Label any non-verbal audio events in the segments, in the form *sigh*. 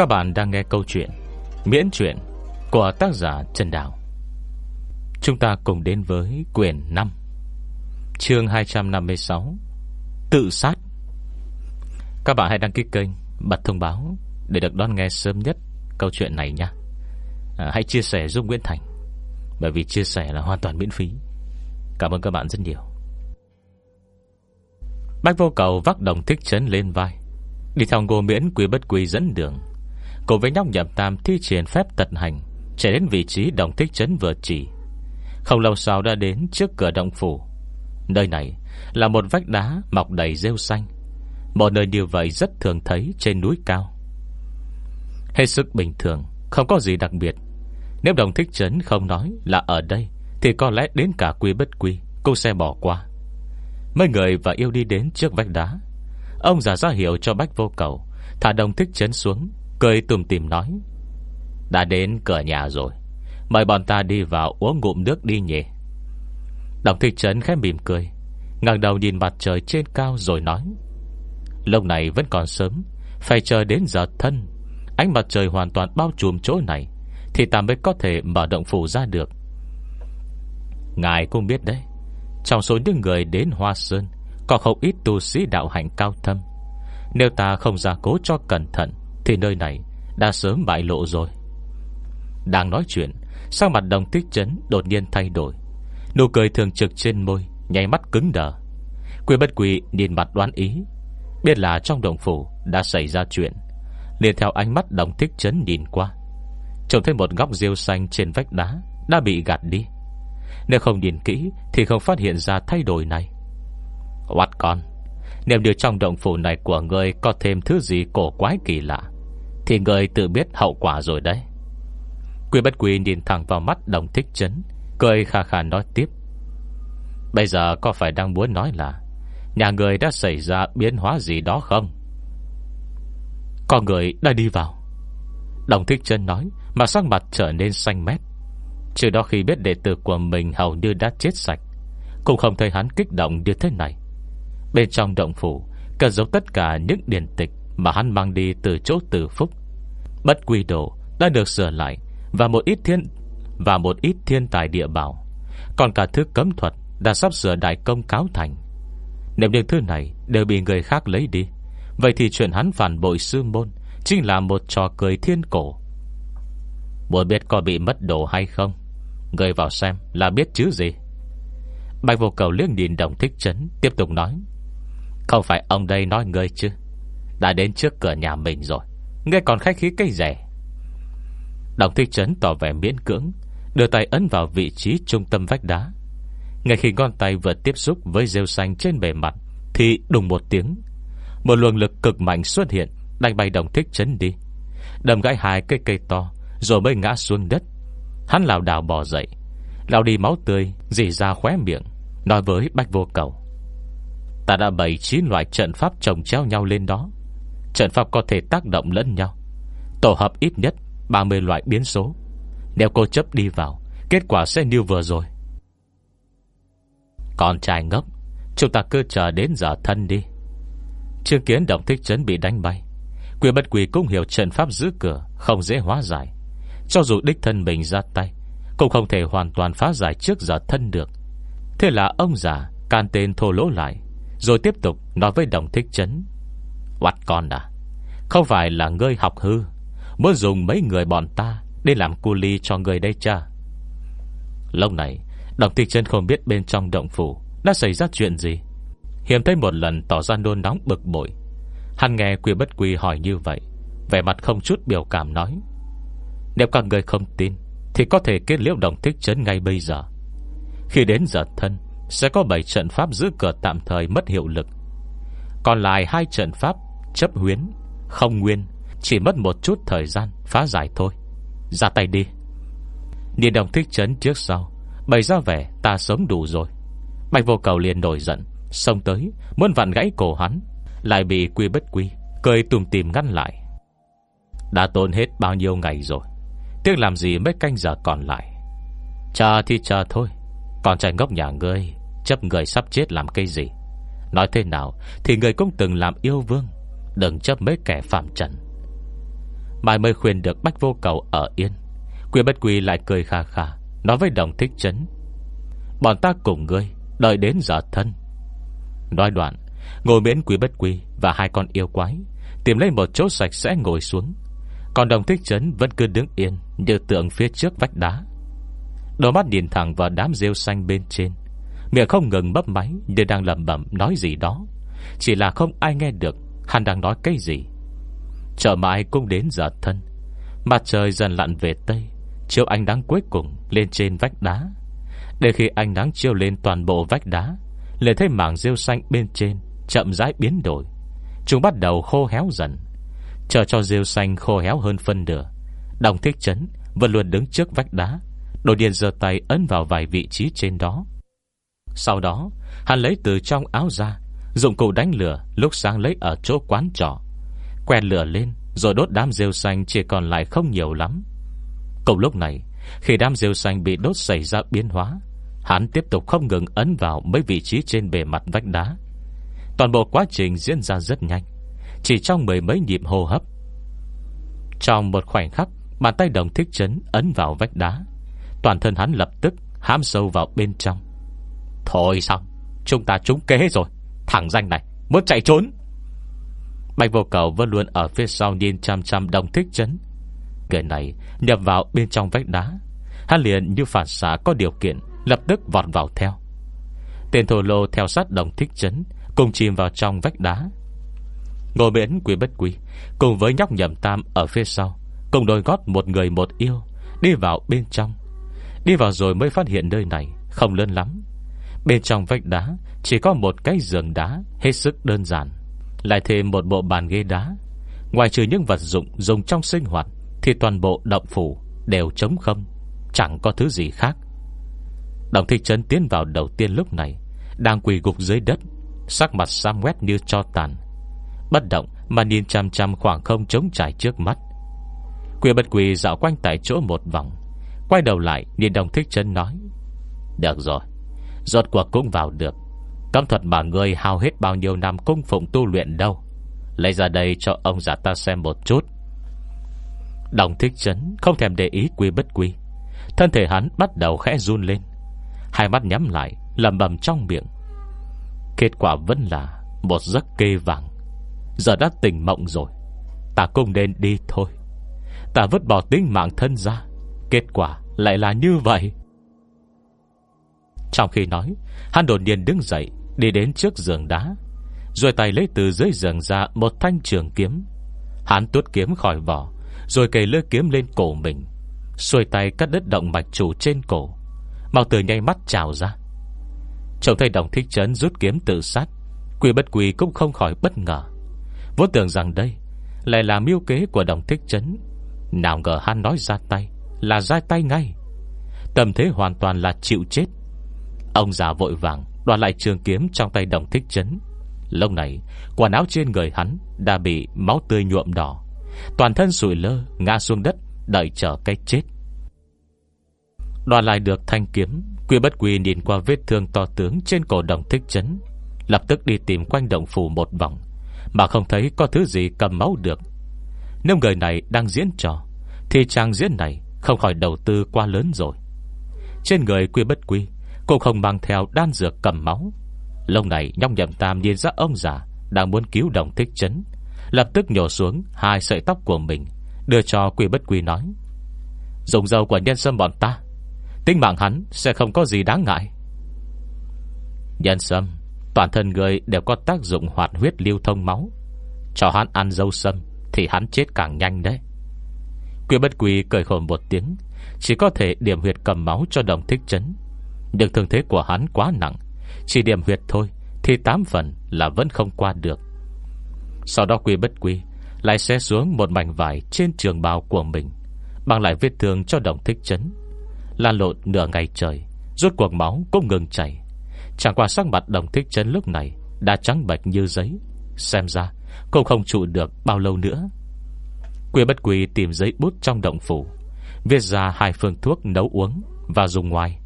Các bạn đang nghe câu chuyện Miễn chuyện của tác giả Trần Đào. Chúng ta cùng đến với quyển 5 Chương 256 Tự sát. Các bạn hãy đăng ký kênh Bật thông báo Để được đón nghe sớm nhất câu chuyện này nha. À, Hãy chia sẻ giúp Nguyễn Thành Bởi vì chia sẻ là hoàn toàn miễn phí. Cảm ơn các bạn rất nhiều. Bách vô cầu vác đồng thích chấn lên vai Đi theo ngô miễn quý bất quý dẫn đường. Cùng với nhóc nhậm tam thi triển phép tận hành, Chạy đến vị trí đồng thích chấn vừa chỉ. Không lâu sau đã đến trước cửa động phủ. Nơi này là một vách đá mọc đầy rêu xanh. Một nơi như vậy rất thường thấy trên núi cao. Hết sức bình thường, Không có gì đặc biệt. Nếu đồng thích chấn không nói là ở đây, Thì có lẽ đến cả quy bất quy Cô sẽ bỏ qua. Mấy người và yêu đi đến trước vách đá. Ông giả ra hiệu cho bách vô cầu Thả đồng thích chấn xuống Cười tùm tìm nói, Đã đến cửa nhà rồi, Mời bọn ta đi vào uống ngụm nước đi nhỉ. Đồng thị chấn khẽ mỉm cười, ngẩng đầu nhìn mặt trời trên cao rồi nói, Lúc này vẫn còn sớm, Phải chờ đến giờ thân. Ánh mặt trời hoàn toàn bao trùm chỗ này, Thì ta mới có thể mở động phủ ra được. Ngài cũng biết đấy, Trong số những người đến Hoa Sơn, Có không ít tu sĩ đạo hạnh cao thâm. Nếu ta không ra cố cho cẩn thận thì nơi này đã sớm bại lộ rồi. Đang nói chuyện Sang mặt đồng tích chấn đột nhiên thay đổi. Nụ cười thường trực trên môi, Nháy mắt cứng đờ. Quỷ bất quỷ nhìn mặt đoán ý, Biết là trong đồng phủ đã xảy ra chuyện, liền theo ánh mắt đồng thích chấn nhìn qua. Trông thấy một góc rêu xanh trên vách đá Đã bị gạt đi. Nếu không nhìn kỹ Thì không phát hiện ra thay đổi này. Oát con niềm điều trong động phủ này của người Có thêm thứ gì cổ quái kỳ lạ? Thì người tự biết hậu quả rồi đấy. Quy bất quy nhìn thẳng vào mắt đồng thích chấn, Cười khà khà nói tiếp. Bây giờ có phải đang muốn nói là Nhà người đã xảy ra biến hóa gì đó không? Có người đã đi vào. Đồng thích chân nói, Mà sắc mặt trở nên xanh mét. Trừ đó khi biết đệ tử của mình Hầu như đã chết sạch, Cũng không thấy hắn kích động như thế này. Bên trong động phủ Cần giấu tất cả những điển tịch Mà hắn mang đi từ chỗ tử phúc. Bất quy đồ đã được sửa lại, Và một ít thiên, Và một ít thiên tài địa bảo. Còn cả thứ cấm thuật Đã sắp sửa đại công cáo thành. Nếu những thứ này đều bị người khác lấy đi. Vậy thì chuyện hắn phản bội sư môn Chính là một trò cười thiên cổ. Muốn biết có bị mất đồ hay không? Người vào xem là biết chứ gì? Bạch vô cầu liếc nhìn đồng thích chấn, Tiếp tục nói. Không phải ông đây nói ngươi chứ? Đã đến trước cửa nhà mình rồi. Ngươi còn khách khí cây rẻ. Đồng thích chấn tỏ vẻ miễn cưỡng, Đưa tay ấn vào vị trí trung tâm vách đá. Ngay khi ngón tay vừa tiếp xúc Với rêu xanh trên bề mặt, Thì đùng một tiếng, Một luồng lực cực mạnh xuất hiện, Đánh bay đồng thích chấn đi. Đầm gãy hai cây cây to, Rồi mới ngã xuống đất. Hắn lào đảo bò dậy Lao đi máu tươi, Dì ra khóe miệng, Nói với Bách Vô Cầu. Ta đã bày 9 loại trận pháp trồng treo nhau lên đó. Trận pháp có thể tác động lẫn nhau. Tổ hợp ít nhất 30 loại biến số. Nếu cô chấp đi vào, Kết quả sẽ như vừa rồi. Con trai ngốc, Chúng ta cứ chờ đến giờ thân đi. Trương kiến động thích chấn bị đánh bay. Quyền bất quỷ cũng hiểu trận pháp giữ cửa Không dễ hóa giải. Cho dù đích thân mình ra tay, Cũng không thể hoàn toàn phá giải trước giờ thân được. Thế là ông già Can tên thô lỗ lại, Rồi tiếp tục nói với đồng thích chấn. Quạt con à? Không phải là ngươi học hư? Muốn dùng mấy người bọn ta Để làm cu ly cho người đây cha? Lúc này, Đồng thích chân không biết bên trong động phủ Đã xảy ra chuyện gì. Hiểm thấy một lần tỏ ra nôn nóng bực bội. Hắn nghe quy bất quy hỏi như vậy, Vẻ mặt không chút biểu cảm nói, Nếu các người không tin, Thì có thể kết liễu đồng thích chấn ngay bây giờ. Khi đến giờ thân, Sẽ có 7 trận pháp giữ cửa tạm thời mất hiệu lực. Còn lại hai trận pháp Chấp huyến, Không nguyên, Chỉ mất một chút thời gian, phá giải thôi. Ra tay đi. Nhìn đồng thích chấn trước sau, Bày ra vẻ ta sống đủ rồi. Bạch vô cầu liền nổi giận, Xông tới, muốn vặn gãy cổ hắn, Lại bị quy bất quy, Cười tùm tìm ngăn lại. Đã tốn hết bao nhiêu ngày rồi, Tiếc làm gì mấy canh giờ còn lại. Chờ thì chờ thôi Còn trai ngốc nhà ngươi, Chấp người sắp chết làm cái gì? Nói thế nào thì người cũng từng làm yêu vương Đừng chấp mấy kẻ phạm trần Mai mới khuyên được Bách Vô Cầu ở yên. Quyên bất quy lại cười khà khà Nói với đồng thích chấn, Bọn ta cùng ngươi, Đợi đến giờ thân. Nói đoạn Ngồi miễn quý bất quy Và hai con yêu quái Tìm lấy một chỗ sạch sẽ ngồi xuống. Còn đồng thích chấn vẫn cứ đứng yên Như tượng phía trước vách đá. Đôi mắt nhìn thẳng vào đám rêu xanh bên trên. Miệng không ngừng bấp máy Như đang lầm bẩm nói gì đó. Chỉ là không ai nghe được Hắn đang nói cái gì? Chợ mãi cũng đến giờ thân. Mặt trời dần lặn về Tây, Chiếu ánh nắng cuối cùng lên trên vách đá. Để khi ánh nắng chiếu lên toàn bộ vách đá Lên thấy mảng rêu xanh bên trên Chậm rãi biến đổi. Chúng bắt đầu khô héo dần. Chờ cho rêu xanh khô héo hơn phân nửa Đồng thiết chấn Vẫn luôn đứng trước vách đá Đồ điền giơ tay ấn vào vài vị trí trên đó. Sau đó, Hắn lấy từ trong áo ra Dụng cụ đánh lửa lúc sáng lấy ở chỗ quán trọ. Quen lửa lên, Rồi đốt đám rêu xanh chỉ còn lại không nhiều lắm. Cùng lúc này, Khi đám rêu xanh bị đốt xảy ra biến hóa, Hắn tiếp tục không ngừng ấn vào Mấy vị trí trên bề mặt vách đá. Toàn bộ quá trình diễn ra rất nhanh, Chỉ trong mười mấy nhịp hô hấp. Trong một khoảnh khắc, Bàn tay đồng thích chấn ấn vào vách đá, Toàn thân hắn lập tức hám sâu vào bên trong. Thôi xong, Chúng ta trúng kế rồi. Thằng danh này. Muốn chạy trốn. Bạch vô cầu vẫn luôn ở phía sau Nhìn chăm chăm đồng thích chấn. Người này nhập vào bên trong vách đá. Hắn liền như phản xạ có điều kiện, Lập tức vọt vào theo. Tên thổ lô theo sát đồng thích chấn, Cùng chìm vào trong vách đá. Ngồi miễn quý bất quý Cùng với nhóc nhầm tam ở phía sau, Cùng đôi gót một người một yêu, Đi vào bên trong. Đi vào rồi mới phát hiện nơi này Không lớn lắm. Bên trong vách đá Chỉ có một cái giường đá Hết sức đơn giản, Lại thêm một bộ bàn ghế đá. Ngoài trừ những vật dụng dùng trong sinh hoạt Thì toàn bộ động phủ đều trống không, Chẳng có thứ gì khác. Đồng thị trấn tiến vào đầu tiên lúc này, Đang quỳ gục dưới đất, Sắc mặt xám quét như cho tàn. Bất động mà nhìn chăm chăm khoảng không trống trải trước mắt. Quỷ bật quỳ dạo quanh tại chỗ một vòng, Quay đầu lại nhìn đồng thích chân nói, Được rồi Rốt cuộc cũng vào được. Cấm thuật mà người hao hết bao nhiêu năm cung phụng tu luyện đâu? Lấy ra đây cho ông giả ta xem một chút. Đồng thích chấn Không thèm để ý quy bất quy. Thân thể hắn bắt đầu khẽ run lên. Hai mắt nhắm lại lầm bầm trong miệng. Kết quả vẫn là Một giấc kê vàng. Giờ đã tỉnh mộng rồi. Ta cũng nên đi thôi. Ta vứt bỏ tính mạng thân ra. Kết quả lại là như vậy. Trong khi nói, Hắn đột nhiên đứng dậy, Đi đến trước giường đá Rồi tay lấy từ dưới giường ra Một thanh trường kiếm. Hắn tuốt kiếm khỏi vỏ, Rồi kề lưỡi kiếm lên cổ mình, Xuôi tay cắt đứt động mạch chủ trên cổ. Màu từ nháy mắt trào ra. Trông thấy đồng thích trấn rút kiếm tự sát Quỷ bất quỷ cũng không khỏi bất ngờ. Vốn tưởng rằng đây Lại là miêu kế của đồng thích trấn. Nào ngờ hắn nói ra tay, Là ra tay ngay. Tâm thế hoàn toàn là chịu chết. Ông già vội vàng, đoạt lại trường kiếm trong tay đồng thích chấn. Lúc này, Quần áo trên người hắn Đã bị máu tươi nhuộm đỏ. Toàn thân sủi lơ, Ngã xuống đất, Đợi chờ cái chết. Đoạt lại được thanh kiếm, Quy bất quy nhìn qua vết thương to tướng Trên cổ đồng thích chấn, Lập tức đi tìm quanh động phủ một vòng, Mà không thấy có thứ gì cầm máu được. Nếu người này đang diễn trò, Thì trang diễn này Không khỏi đầu tư quá lớn rồi. Trên người quy bất quy cô không mang theo đan dược cầm máu. Lâu này nhong nhậm tam nhìn ra ông già Đang muốn cứu đồng thích chấn. Lập tức nhổ xuống hai sợi tóc của mình, Đưa cho quy bất quy nói Dùng dầu của nhân sâm bọn ta, Tính mạng hắn sẽ không có gì đáng ngại. Nhân sâm, Toàn thân người đều có tác dụng hoạt huyết lưu thông máu. Cho hắn ăn dâu sâm Thì hắn chết càng nhanh đấy. Quy bất quy cười khổ một tiếng, Chỉ có thể điểm huyệt cầm máu cho đồng thích chấn. Nhưng thương thế của hắn quá nặng. Chỉ điểm huyệt thôi, Thì tám phần là vẫn không qua được. Sau đó quy bất quy, Lại xe xuống một mảnh vải Trên trường bào của mình Bằng lại vết thương cho đồng thích chấn. Lan lộn nửa ngày trời, Rốt cuộc máu cũng ngừng chảy. Chẳng qua sắc mặt đồng thích chấn lúc này Đã trắng bạch như giấy. Xem ra, cũng không trụ được bao lâu nữa. Quy bất quy tìm giấy bút trong động phủ, Viết ra hai phương thuốc nấu uống Và dùng ngoài.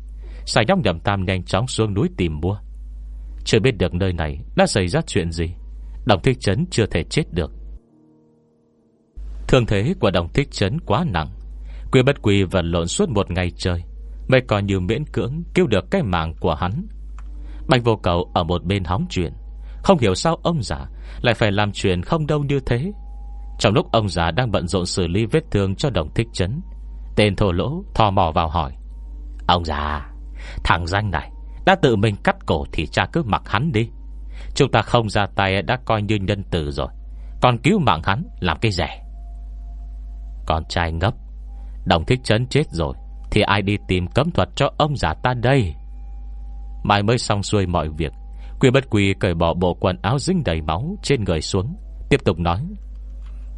Xài nhóc nhầm tam nhanh chóng xuống núi tìm mua. Chưa biết được nơi này Đã xảy ra chuyện gì. Đồng thích chấn chưa thể chết được. Thương thế của đồng thích chấn quá nặng. Quy bất quy vật lộn suốt một ngày trời Mới còn nhiều miễn cưỡng Cứu được cái mạng của hắn. Bạch vô cầu ở một bên hóng chuyện, Không hiểu sao ông già Lại phải làm chuyện không đâu như thế. Trong lúc ông già đang bận rộn xử lý vết thương Cho đồng thích chấn Tên thổ lỗ thò mò vào hỏi, Ông già Thằng danh này, Đã tự mình cắt cổ thì cha cứ mặc hắn đi. Chúng ta không ra tay đã coi như nhân tử rồi. Còn cứu mạng hắn làm cái rẻ. Con trai ngốc, Đồng thích chấn chết rồi, Thì ai đi tìm cấm thuật cho ông già ta đây? Mai mới xong xuôi mọi việc, Quy bất quy cởi bỏ bộ quần áo dính đầy máu Trên người xuống, Tiếp tục nói.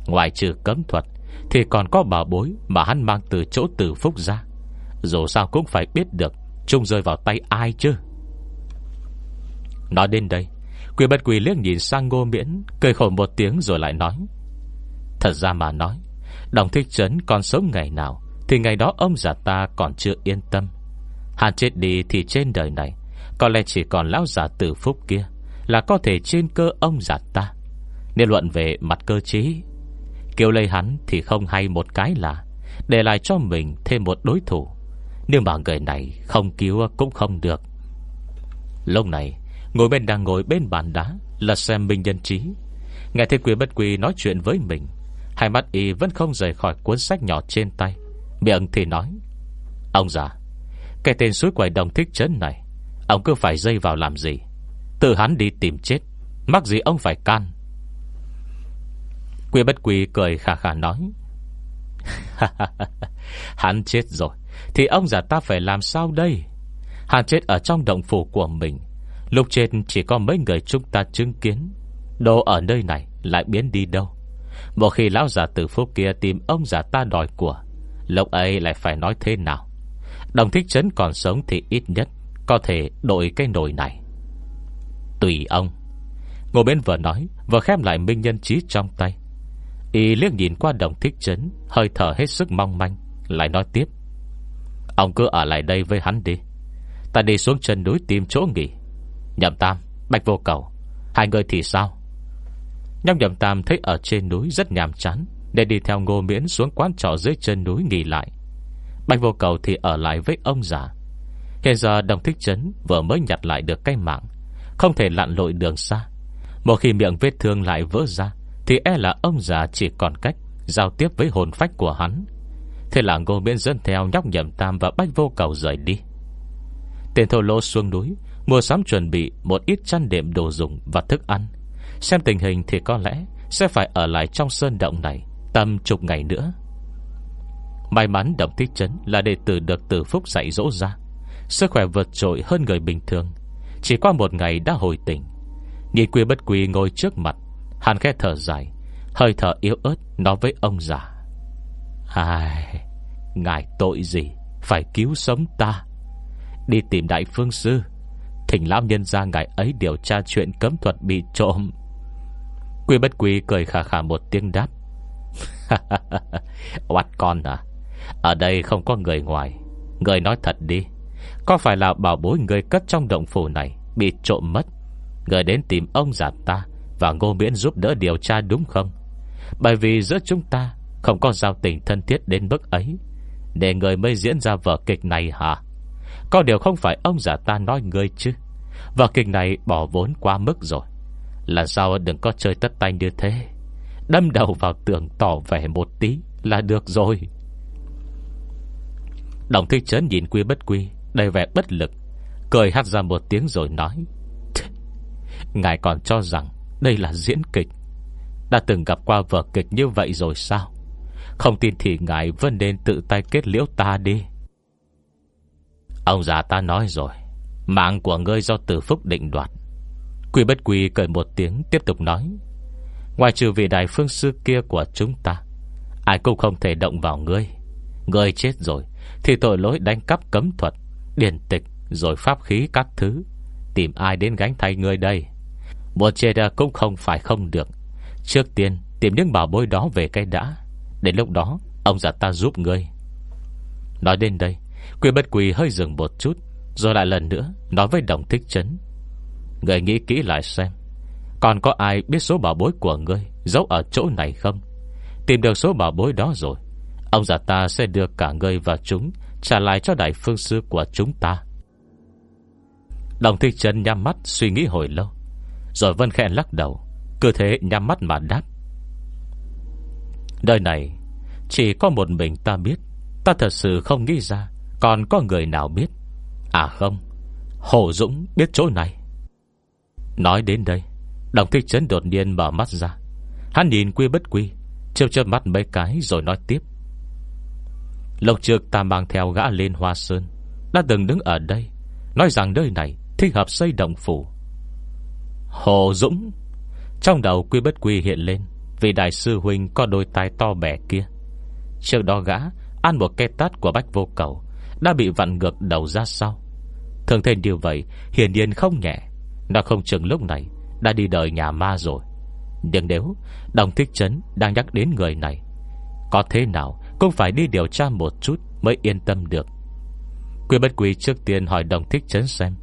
Ngoài trừ cấm thuật, Thì còn có bảo bối mà hắn mang từ chỗ tử phúc ra. Dù sao cũng phải biết được Trung rơi vào tay ai chứ? Nói đến đây, Quỷ bất quỷ liếc nhìn sang ngô miễn, Cười khổ một tiếng rồi lại nói, Thật ra mà nói, Đồng thích trấn còn sống ngày nào Thì ngày đó ông già ta còn chưa yên tâm. Hắn chết đi thì trên đời này, Có lẽ chỉ còn lão già tử phúc kia Là có thể trên cơ ông già ta. Nên luận về mặt cơ trí Kiều lây hắn thì không hay một cái là Để lại cho mình thêm một đối thủ. Nhưng mà người này không cứu cũng không được. Lúc này, Ngồi bên đang ngồi bên bàn đá Là xem Minh Nhân Trí Nghe thấy quý Bất quý nói chuyện với mình, Hai mắt y vẫn không rời khỏi cuốn sách nhỏ trên tay. Miệng thì nói, Ông già, Cái tên suối quầy đồng thích chấn này, Ông cứ phải dây vào làm gì? Tự hắn đi tìm chết, Mắc gì ông phải can? Quy bất quy cười khà khà nói *laughs* Hắn chết rồi. Thì ông già ta phải làm sao đây? Hàn chết ở trong động phủ của mình. Lúc trên chỉ có mấy người chúng ta chứng kiến. Đồ ở nơi này lại biến đi đâu? Một khi lão già tử phúc kia tìm ông già ta đòi của, Lúc ấy lại phải nói thế nào? Đồng thích chấn còn sống thì ít nhất Có thể đổi cái nồi này. Tùy ông. Ngồi bên vừa nói, Vừa khép lại minh nhân trí trong tay. Y liếc nhìn qua đồng thích chấn Hơi thở hết sức mong manh, Lại nói tiếp. Ông cứ ở lại đây với hắn đi. Ta đi xuống chân núi tìm chỗ nghỉ. Nhậm Tam, Bạch Vô Cầu Hai người thì sao? Nhâm Nhậm Tam thấy ở trên núi rất nhàm chán Để đi theo ngô miễn xuống quán trọ dưới chân núi nghỉ lại. Bạch Vô Cầu thì ở lại với ông già. Hiện giờ đồng thích chấn Vừa mới nhặt lại được cái mạng Không thể lặn lội đường xa. Một khi miệng vết thương lại vỡ ra Thì e là ông già chỉ còn cách Giao tiếp với hồn phách của hắn. Thế là ngô miễn dẫn theo nhóc nhậm tam Và bách vô cầu rời đi. Tên thô lô xuống núi, Mua sắm chuẩn bị một ít chăn đệm đồ dùng Và thức ăn. Xem tình hình thì có lẽ Sẽ phải ở lại trong sơn động này Tầm chục ngày nữa. May mắn Đồng Thích Trấn là đệ tử được Tử Phúc dạy dỗ ra. Sức khỏe vượt trội hơn người bình thường. Chỉ qua một ngày đã hồi tỉnh. Nhìn quy bất quy ngồi trước mặt, Hàn khẽ thở dài, Hơi thở yếu ớt nói với ông già. Ai Ngài tội gì? Phải cứu sống ta. Đi tìm đại phương sư. Thỉnh lão nhân ra ngài ấy điều tra chuyện cấm thuật bị trộm. Quy bất quy cười khà khà một tiếng đáp. *laughs* Oát con à Ở đây không có người ngoài. Người nói thật đi, Có phải là bảo bối người cất trong động phủ này Bị trộm mất? Người đến tìm ông già ta Và ngô miễn giúp đỡ điều tra đúng không? Bởi vì giữa chúng ta không có giao tình thân thiết đến mức ấy. Để người mới diễn ra vở kịch này hả? Có điều không phải ông giả ta nói ngươi chứ. Vở kịch này bỏ vốn quá mức rồi. Là sao đừng có chơi tất tay như thế? Đâm đầu vào tường tỏ vẻ một tí Là được rồi. Đồng thích chấn nhìn quy bất quy, Đầy vẻ bất lực, Cười hát ra một tiếng rồi nói Ngài còn cho rằng Đây là diễn kịch. Đã từng gặp qua vở kịch như vậy rồi sao? Không tin thì ngài vẫn nên tự tay kết liễu ta đi. Ông già ta nói rồi, Mạng của ngươi do tử phúc định đoạt. Quy bất quy cười một tiếng Tiếp tục nói, Ngoài trừ vị đại phương sư kia của chúng ta, Ai cũng không thể động vào ngươi. Ngươi chết rồi, Thì tội lỗi đánh cắp cấm thuật, Điển tịch, rồi pháp khí các thứ. Tìm ai đến gánh thay ngươi đây? Một chê ra cũng không phải không được. Trước tiên, tìm những bảo bối đó về cái đã. Đến lúc đó, Ông già ta giúp ngươi. Nói đến đây, Quy bất quỳ hơi dừng một chút, Rồi lại lần nữa Nói với đồng thích chấn. Người nghĩ kỹ lại xem, còn có ai biết số bảo bối của ngươi Giấu ở chỗ này không? Tìm được số bảo bối đó rồi, Ông già ta sẽ đưa cả ngươi và chúng Trả lại cho đại phương sư của chúng ta. Đồng thích chân nhắm mắt suy nghĩ hồi lâu, Rồi Vân Khẽ lắc đầu, Cứ thế nhắm mắt mà đáp. Đời này, Chỉ có một mình ta biết. Ta thật sự không nghĩ ra Còn có người nào biết. À không, Hồ Dũng biết chỗ này. Nói đến đây, Đồng thích chấn đột nhiên mở mắt ra. Hắn nhìn quy bất quy Chêu chớp mắt mấy cái rồi nói tiếp. Lộc trược ta mang theo gã lên Hoa Sơn, Đã từng đứng ở đây, Nói rằng nơi này thích hợp xây động phủ. Hồ Dũng, Trong đầu quy bất quy hiện lên. Vì đại sư huynh có đôi tai to bẻ kia. Trước đó gã, Ăn một cây tát của bách vô cầu, Đã bị vặn ngược đầu ra sau. Thường thêm điều vậy, Hiển nhiên không nhẹ. Nó không chừng lúc này, Đã đi đời nhà ma rồi. Nhưng nếu Đồng thích chấn đang nhắc đến người này, Có thế nào cũng phải đi điều tra một chút Mới yên tâm được. Quy bất quý trước tiên hỏi đồng thích chấn xem,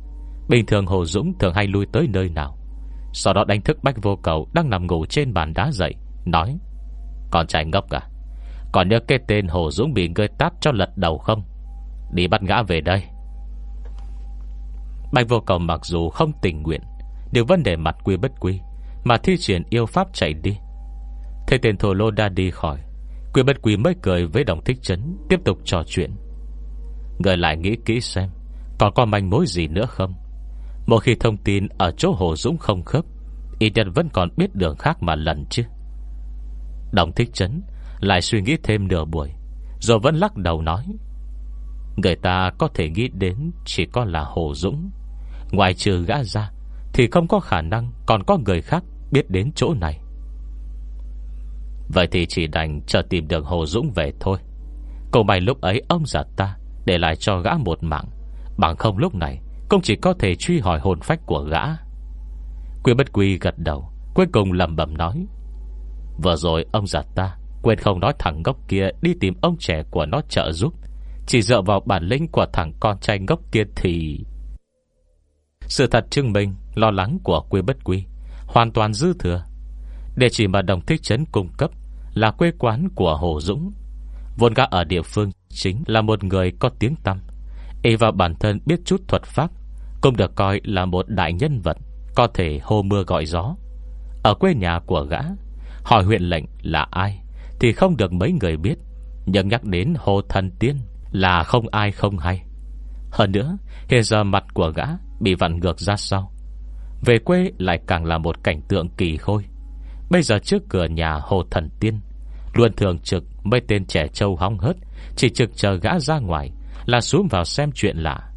Bình thường Hồ Dũng thường hay lui tới nơi nào? Sau đó đánh thức Bách Vô Cầu Đang nằm ngủ trên bàn đá dậy Nói, con trai ngốc à Còn nhớ cái tên Hồ Dũng bị ngươi tát cho lật đầu không? Đi bắt ngã về đây. Bạch Vô Cầu mặc dù không tình nguyện Điều vấn đề mặt quy bất quy, Mà thi triển yêu pháp chạy đi. Thế tên thổ lô đã đi khỏi, Quy bất quy mới cười với đồng thích chấn, Tiếp tục trò chuyện. Người lại nghĩ kỹ xem, Còn có manh mối gì nữa không? Một khi thông tin ở chỗ Hồ Dũng không khớp Y nhân vẫn còn biết đường khác mà lần chứ. Đồng thích chấn Lại suy nghĩ thêm nửa buổi, Rồi vẫn lắc đầu nói. Người ta có thể nghĩ đến Chỉ có là Hồ Dũng. Ngoài trừ gã ra, Thì không có khả năng còn có người khác Biết đến chỗ này. Vậy thì chỉ đành chờ tìm được Hồ Dũng về thôi. Cầu may lúc ấy ông già ta Để lại cho gã một mạng. Bằng không lúc này, Cũng chỉ có thể truy hỏi hồn phách của gã. Quy bất quy gật đầu, Cuối cùng lầm bầm nói. Vừa rồi ông già ta Quên không nói thằng ngốc kia Đi tìm ông trẻ của nó trợ giúp. Chỉ dựa vào bản lĩnh của thằng con trai ngốc kia thì Sự thật chứng minh Lo lắng của quê bất quy Hoàn toàn dư thừa. Địa chỉ mà đồng thích trấn cung cấp Là quê quán của Hồ Dũng. Vốn gã ở địa phương chính là một người có tiếng tăm, Y vào bản thân biết chút thuật pháp, Cũng được coi là một đại nhân vật Có thể hô mưa gọi gió. Ở quê nhà của gã Hỏi huyện lệnh là ai Thì không được mấy người biết. Nhưng nhắc đến Hồ Thần Tiên Là không ai không hay. Hơn nữa, Hiện giờ mặt của gã Bị vặn ngược ra sau. Về quê lại càng là một cảnh tượng kỳ khôi. Bây giờ trước cửa nhà Hồ Thần Tiên, Luôn thường trực mấy tên trẻ trâu hóng hớt, Chỉ trực chờ gã ra ngoài Là xuống vào xem chuyện lạ.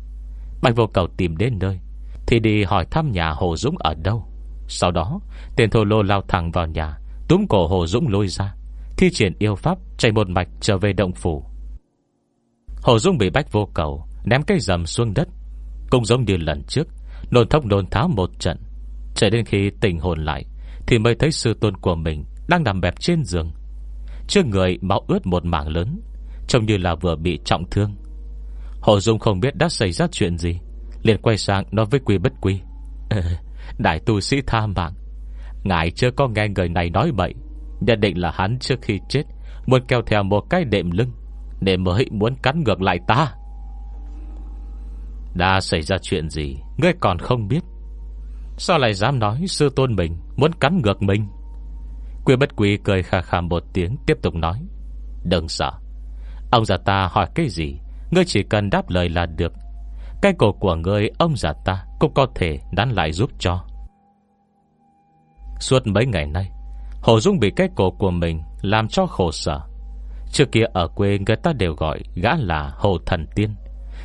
Bạch vô cầu tìm đến nơi, Thì đi hỏi thăm nhà Hồ Dũng ở đâu. Sau đó, Tên thô lô lao thẳng vào nhà Túm cổ Hồ Dũng lôi ra. Thi triển yêu pháp, chạy một mạch trở về động phủ. Hồ Dũng bị bách vô cầu, Ném cây rầm xuống đất. Cũng giống như lần trước Nôn thốc nôn tháo một trận. Trở đến khi tỉnh hồn lại, Thì mới thấy sư tôn của mình Đang nằm bẹp trên giường. Trước người máu ướt một mảng lớn, Trông như là vừa bị trọng thương. Hồ Dung không biết đã xảy ra chuyện gì, liền quay sang nói với Quy bất Quy. *laughs* Đại tu sĩ tha mạng Ngài chưa có nghe người này nói bậy. Nhận định là hắn trước khi chết Muốn kéo theo một cái đệm lưng Để mới muốn cắn ngược lại ta. Đã xảy ra chuyện gì, Ngươi còn không biết? Sao lại dám nói sư tôn mình Muốn cắn ngược mình? Quy bất quý cười khà khà một tiếng, Tiếp tục nói. Đừng sợ. Ông già ta hỏi cái gì, Ngươi chỉ cần đáp lời là được. Cái cổ của ngươi, ông già ta Cũng có thể đắn lại giúp cho. Suốt mấy ngày nay, Hồ Dung bị cái cổ của mình Làm cho khổ sở. Trước kia ở quê người ta đều gọi Gã là Hồ Thần Tiên.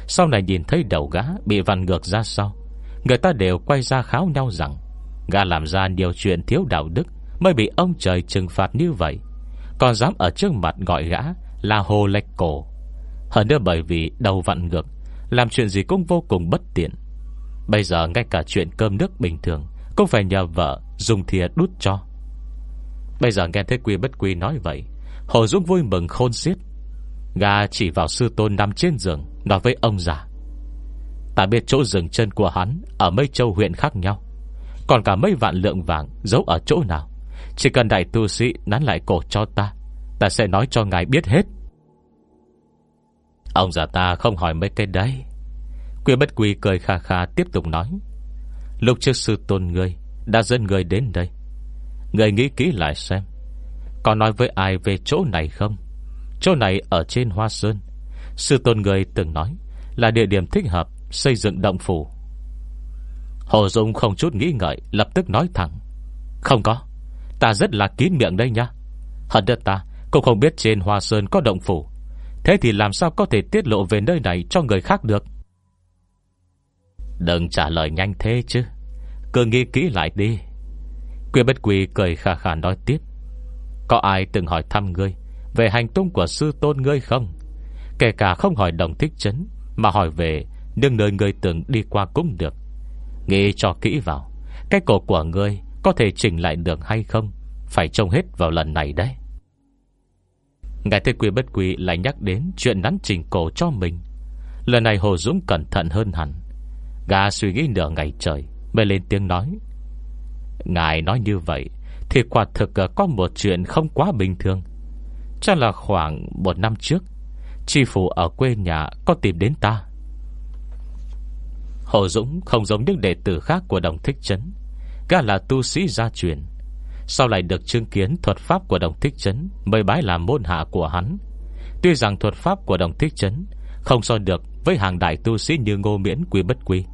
Sau này nhìn thấy đầu gã bị vặn ngược ra sau, Người ta đều quay ra kháo nhau rằng, Gã làm ra nhiều chuyện thiếu đạo đức, Mới bị ông trời trừng phạt như vậy. Còn dám ở trước mặt gọi gã Là hồ lệch cổ. Hơn nữa bởi vì đầu vặn ngược, Làm chuyện gì cũng vô cùng bất tiện. Bây giờ ngay cả chuyện cơm nước bình thường Cũng phải nhờ vợ dùng thìa đút cho. Bây giờ nghe thấy quy bất quy nói vậy, Hồ Dũng vui mừng khôn xiết. Gà chỉ vào sư tôn nằm trên giường, Nói với ông già, Ta biết chỗ dừng chân của hắn Ở mấy châu huyện khác nhau, Còn cả mấy vạn lượng vàng giấu ở chỗ nào. Chỉ cần đại tu sĩ nắn lại cổ cho ta Ta sẽ nói cho ngài biết hết. Ông già ta không hỏi mấy cái đấy. Quy bất quy cười khà khà tiếp tục nói, Lúc trước sư tôn ngươi đã dẫn người đến đây. Người nghĩ kỹ lại xem, Có nói với ai về chỗ này không? Chỗ này ở trên Hoa Sơn. Sư tôn người từng nói Là địa điểm thích hợp xây dựng động phủ. Hồ Dung không chút nghĩ ngợi, Lập tức nói thẳng. Không có, Ta rất là kín miệng đây nha. Hận đất ta, cũng không biết trên Hoa Sơn có động phủ. Thế thì làm sao có thể tiết lộ về nơi này Cho người khác được? Đừng trả lời nhanh thế chứ. Cứ nghĩ kỹ lại đi. Quyên bất quỳ cười khà khà nói tiếp. Có ai từng hỏi thăm ngươi Về hành tung của sư tôn ngươi không? Kể cả không hỏi đồng thích chấn, Mà hỏi về Nhưng nơi ngươi từng đi qua cũng được. Nghĩ cho kỹ vào, Cái cổ của ngươi có thể chỉnh lại được hay không? Phải trông hết vào lần này đấy. Ngài Thế Quy Bất Quy lại nhắc đến Chuyện nắn chỉnh cổ cho mình. Lần này Hồ Dũng cẩn thận hơn hẳn. Gà suy nghĩ nửa ngày trời Mới lên tiếng nói. Ngài nói như vậy, Thì quả thực ờ, có một chuyện không quá bình thường. Chắc là khoảng một năm trước, Chi phủ ở quê nhà Có tìm đến ta. Hồ Dũng không giống những đệ tử khác Của đồng thích chấn. Gã là tu sĩ gia truyền. Sau lại được chứng kiến thuật pháp của đồng thích chấn Mới bái làm môn hạ của hắn. Tuy rằng thuật pháp của đồng thích chấn Không so được với hàng đại tu sĩ như ngô miễn quý bất quý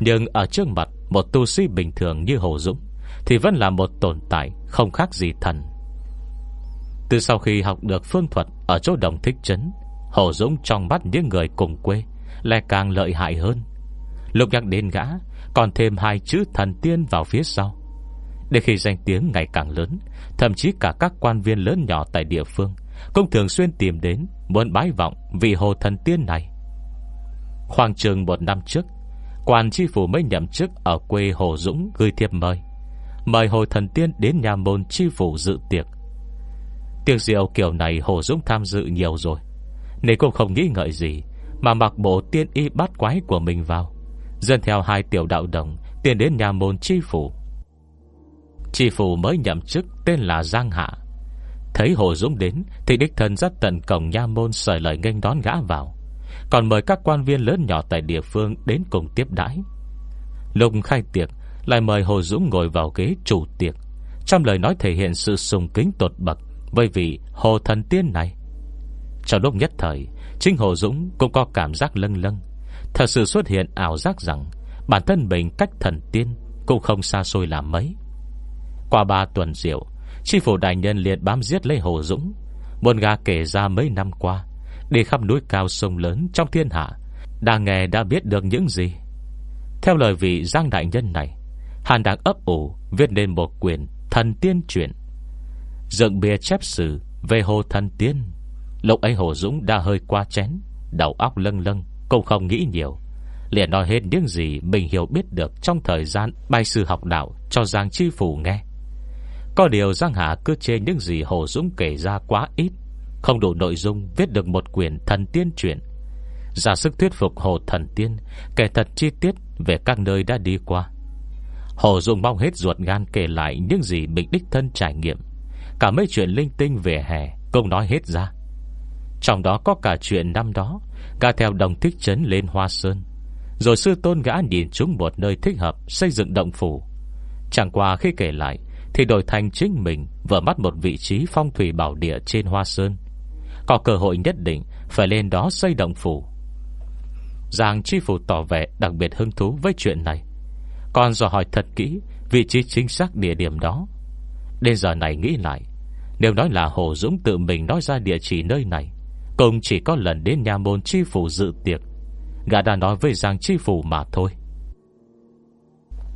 Nhưng ở trước mặt một tu sĩ bình thường như Hồ Dũng Thì vẫn là một tồn tại Không khác gì thần. Từ sau khi học được phương thuật Ở chỗ đồng thích trấn Hồ Dũng trong mắt những người cùng quê Lại càng lợi hại hơn. Lúc nhắc đến gã, Còn thêm hai chữ thần tiên vào phía sau. Để khi danh tiếng ngày càng lớn, Thậm chí cả các quan viên lớn nhỏ tại địa phương Cũng thường xuyên tìm đến, Muốn bái vọng vì hồ thần tiên này. Khoảng trường một năm trước Quan chi phủ mới nhậm chức Ở quê Hồ Dũng gửi thiệp mời. Mời hồ thần tiên đến nhà môn chi phủ dự tiệc. Tiệc rượu kiểu này Hồ Dũng tham dự nhiều rồi. Nên cũng không nghĩ ngợi gì, Mà mặc bộ tiên y bát quái của mình vào Dân theo hai tiểu đạo đồng Tiến đến nhà môn chi phủ. Chi phủ mới nhậm chức Tên là Giang Hạ. Thấy Hồ Dũng đến, Thì đích thân rất tận cổng nha môn Sởi lời nghênh đón gã vào. Còn mời các quan viên lớn nhỏ tại địa phương Đến cùng tiếp đãi. Lúc khai tiệc, Lại mời Hồ Dũng ngồi vào ghế chủ tiệc. Trong lời nói thể hiện sự sùng kính tột bậc Với vị Hồ Thần Tiên này. Trong lúc nhất thời, Chính Hồ Dũng cũng có cảm giác lâng lâng. Thật sự xuất hiện ảo giác rằng Bản thân mình cách thần tiên Cũng không xa xôi là mấy. Qua ba tuần rượu Chi phủ đại nhân liền bám giết lấy Hồ Dũng. Buồn gà kể ra mấy năm qua Đi khắp núi cao sông lớn trong thiên hạ, Đã nghe đã biết được những gì. Theo lời vị Giang Đại Nhân này, Hàn đang ấp ủ Viết nên một quyền thần tiên truyện. Dựng bia chép sử Về Hồ Thần Tiên. Lúc ấy Hồ Dũng đã hơi qua chén, Đầu óc lâng lâng, cũng không nghĩ nhiều. Liền nói hết những gì mình hiểu biết được Trong thời gian bài sư học đạo Cho Giang Chi Phủ nghe. Có điều Giang Hạ cứ chê những gì Hồ Dũng kể ra quá ít. Không đủ nội dung, viết được một quyển thần tiên truyện. Giả sức thuyết phục Hồ Thần Tiên Kể thật chi tiết về các nơi đã đi qua. Hồ Dung mong hết ruột gan kể lại những gì mình đích thân trải nghiệm. Cả mấy chuyện linh tinh về hè Cũng nói hết ra. Trong đó có cả chuyện năm đó Gã theo đồng thích trấn lên Hoa Sơn. Rồi sư tôn gã nhìn chúng một nơi thích hợp Xây dựng động phủ. Chẳng qua khi kể lại, Thì đổi thành chính mình, Vừa mắt một vị trí phong thủy bảo địa trên Hoa Sơn. Có cơ hội nhất định Phải lên đó xây động phủ. Giang chi phủ tỏ vẻ đặc biệt hứng thú với chuyện này. Còn dò hỏi thật kỹ Vị trí chính xác địa điểm đó. Đến giờ này nghĩ lại, Nếu nói là Hồ Dũng tự mình nói ra địa chỉ nơi này Cùng chỉ có lần đến nhà môn chi phủ dự tiệc. Gã đã nói với Giang chi phủ mà thôi.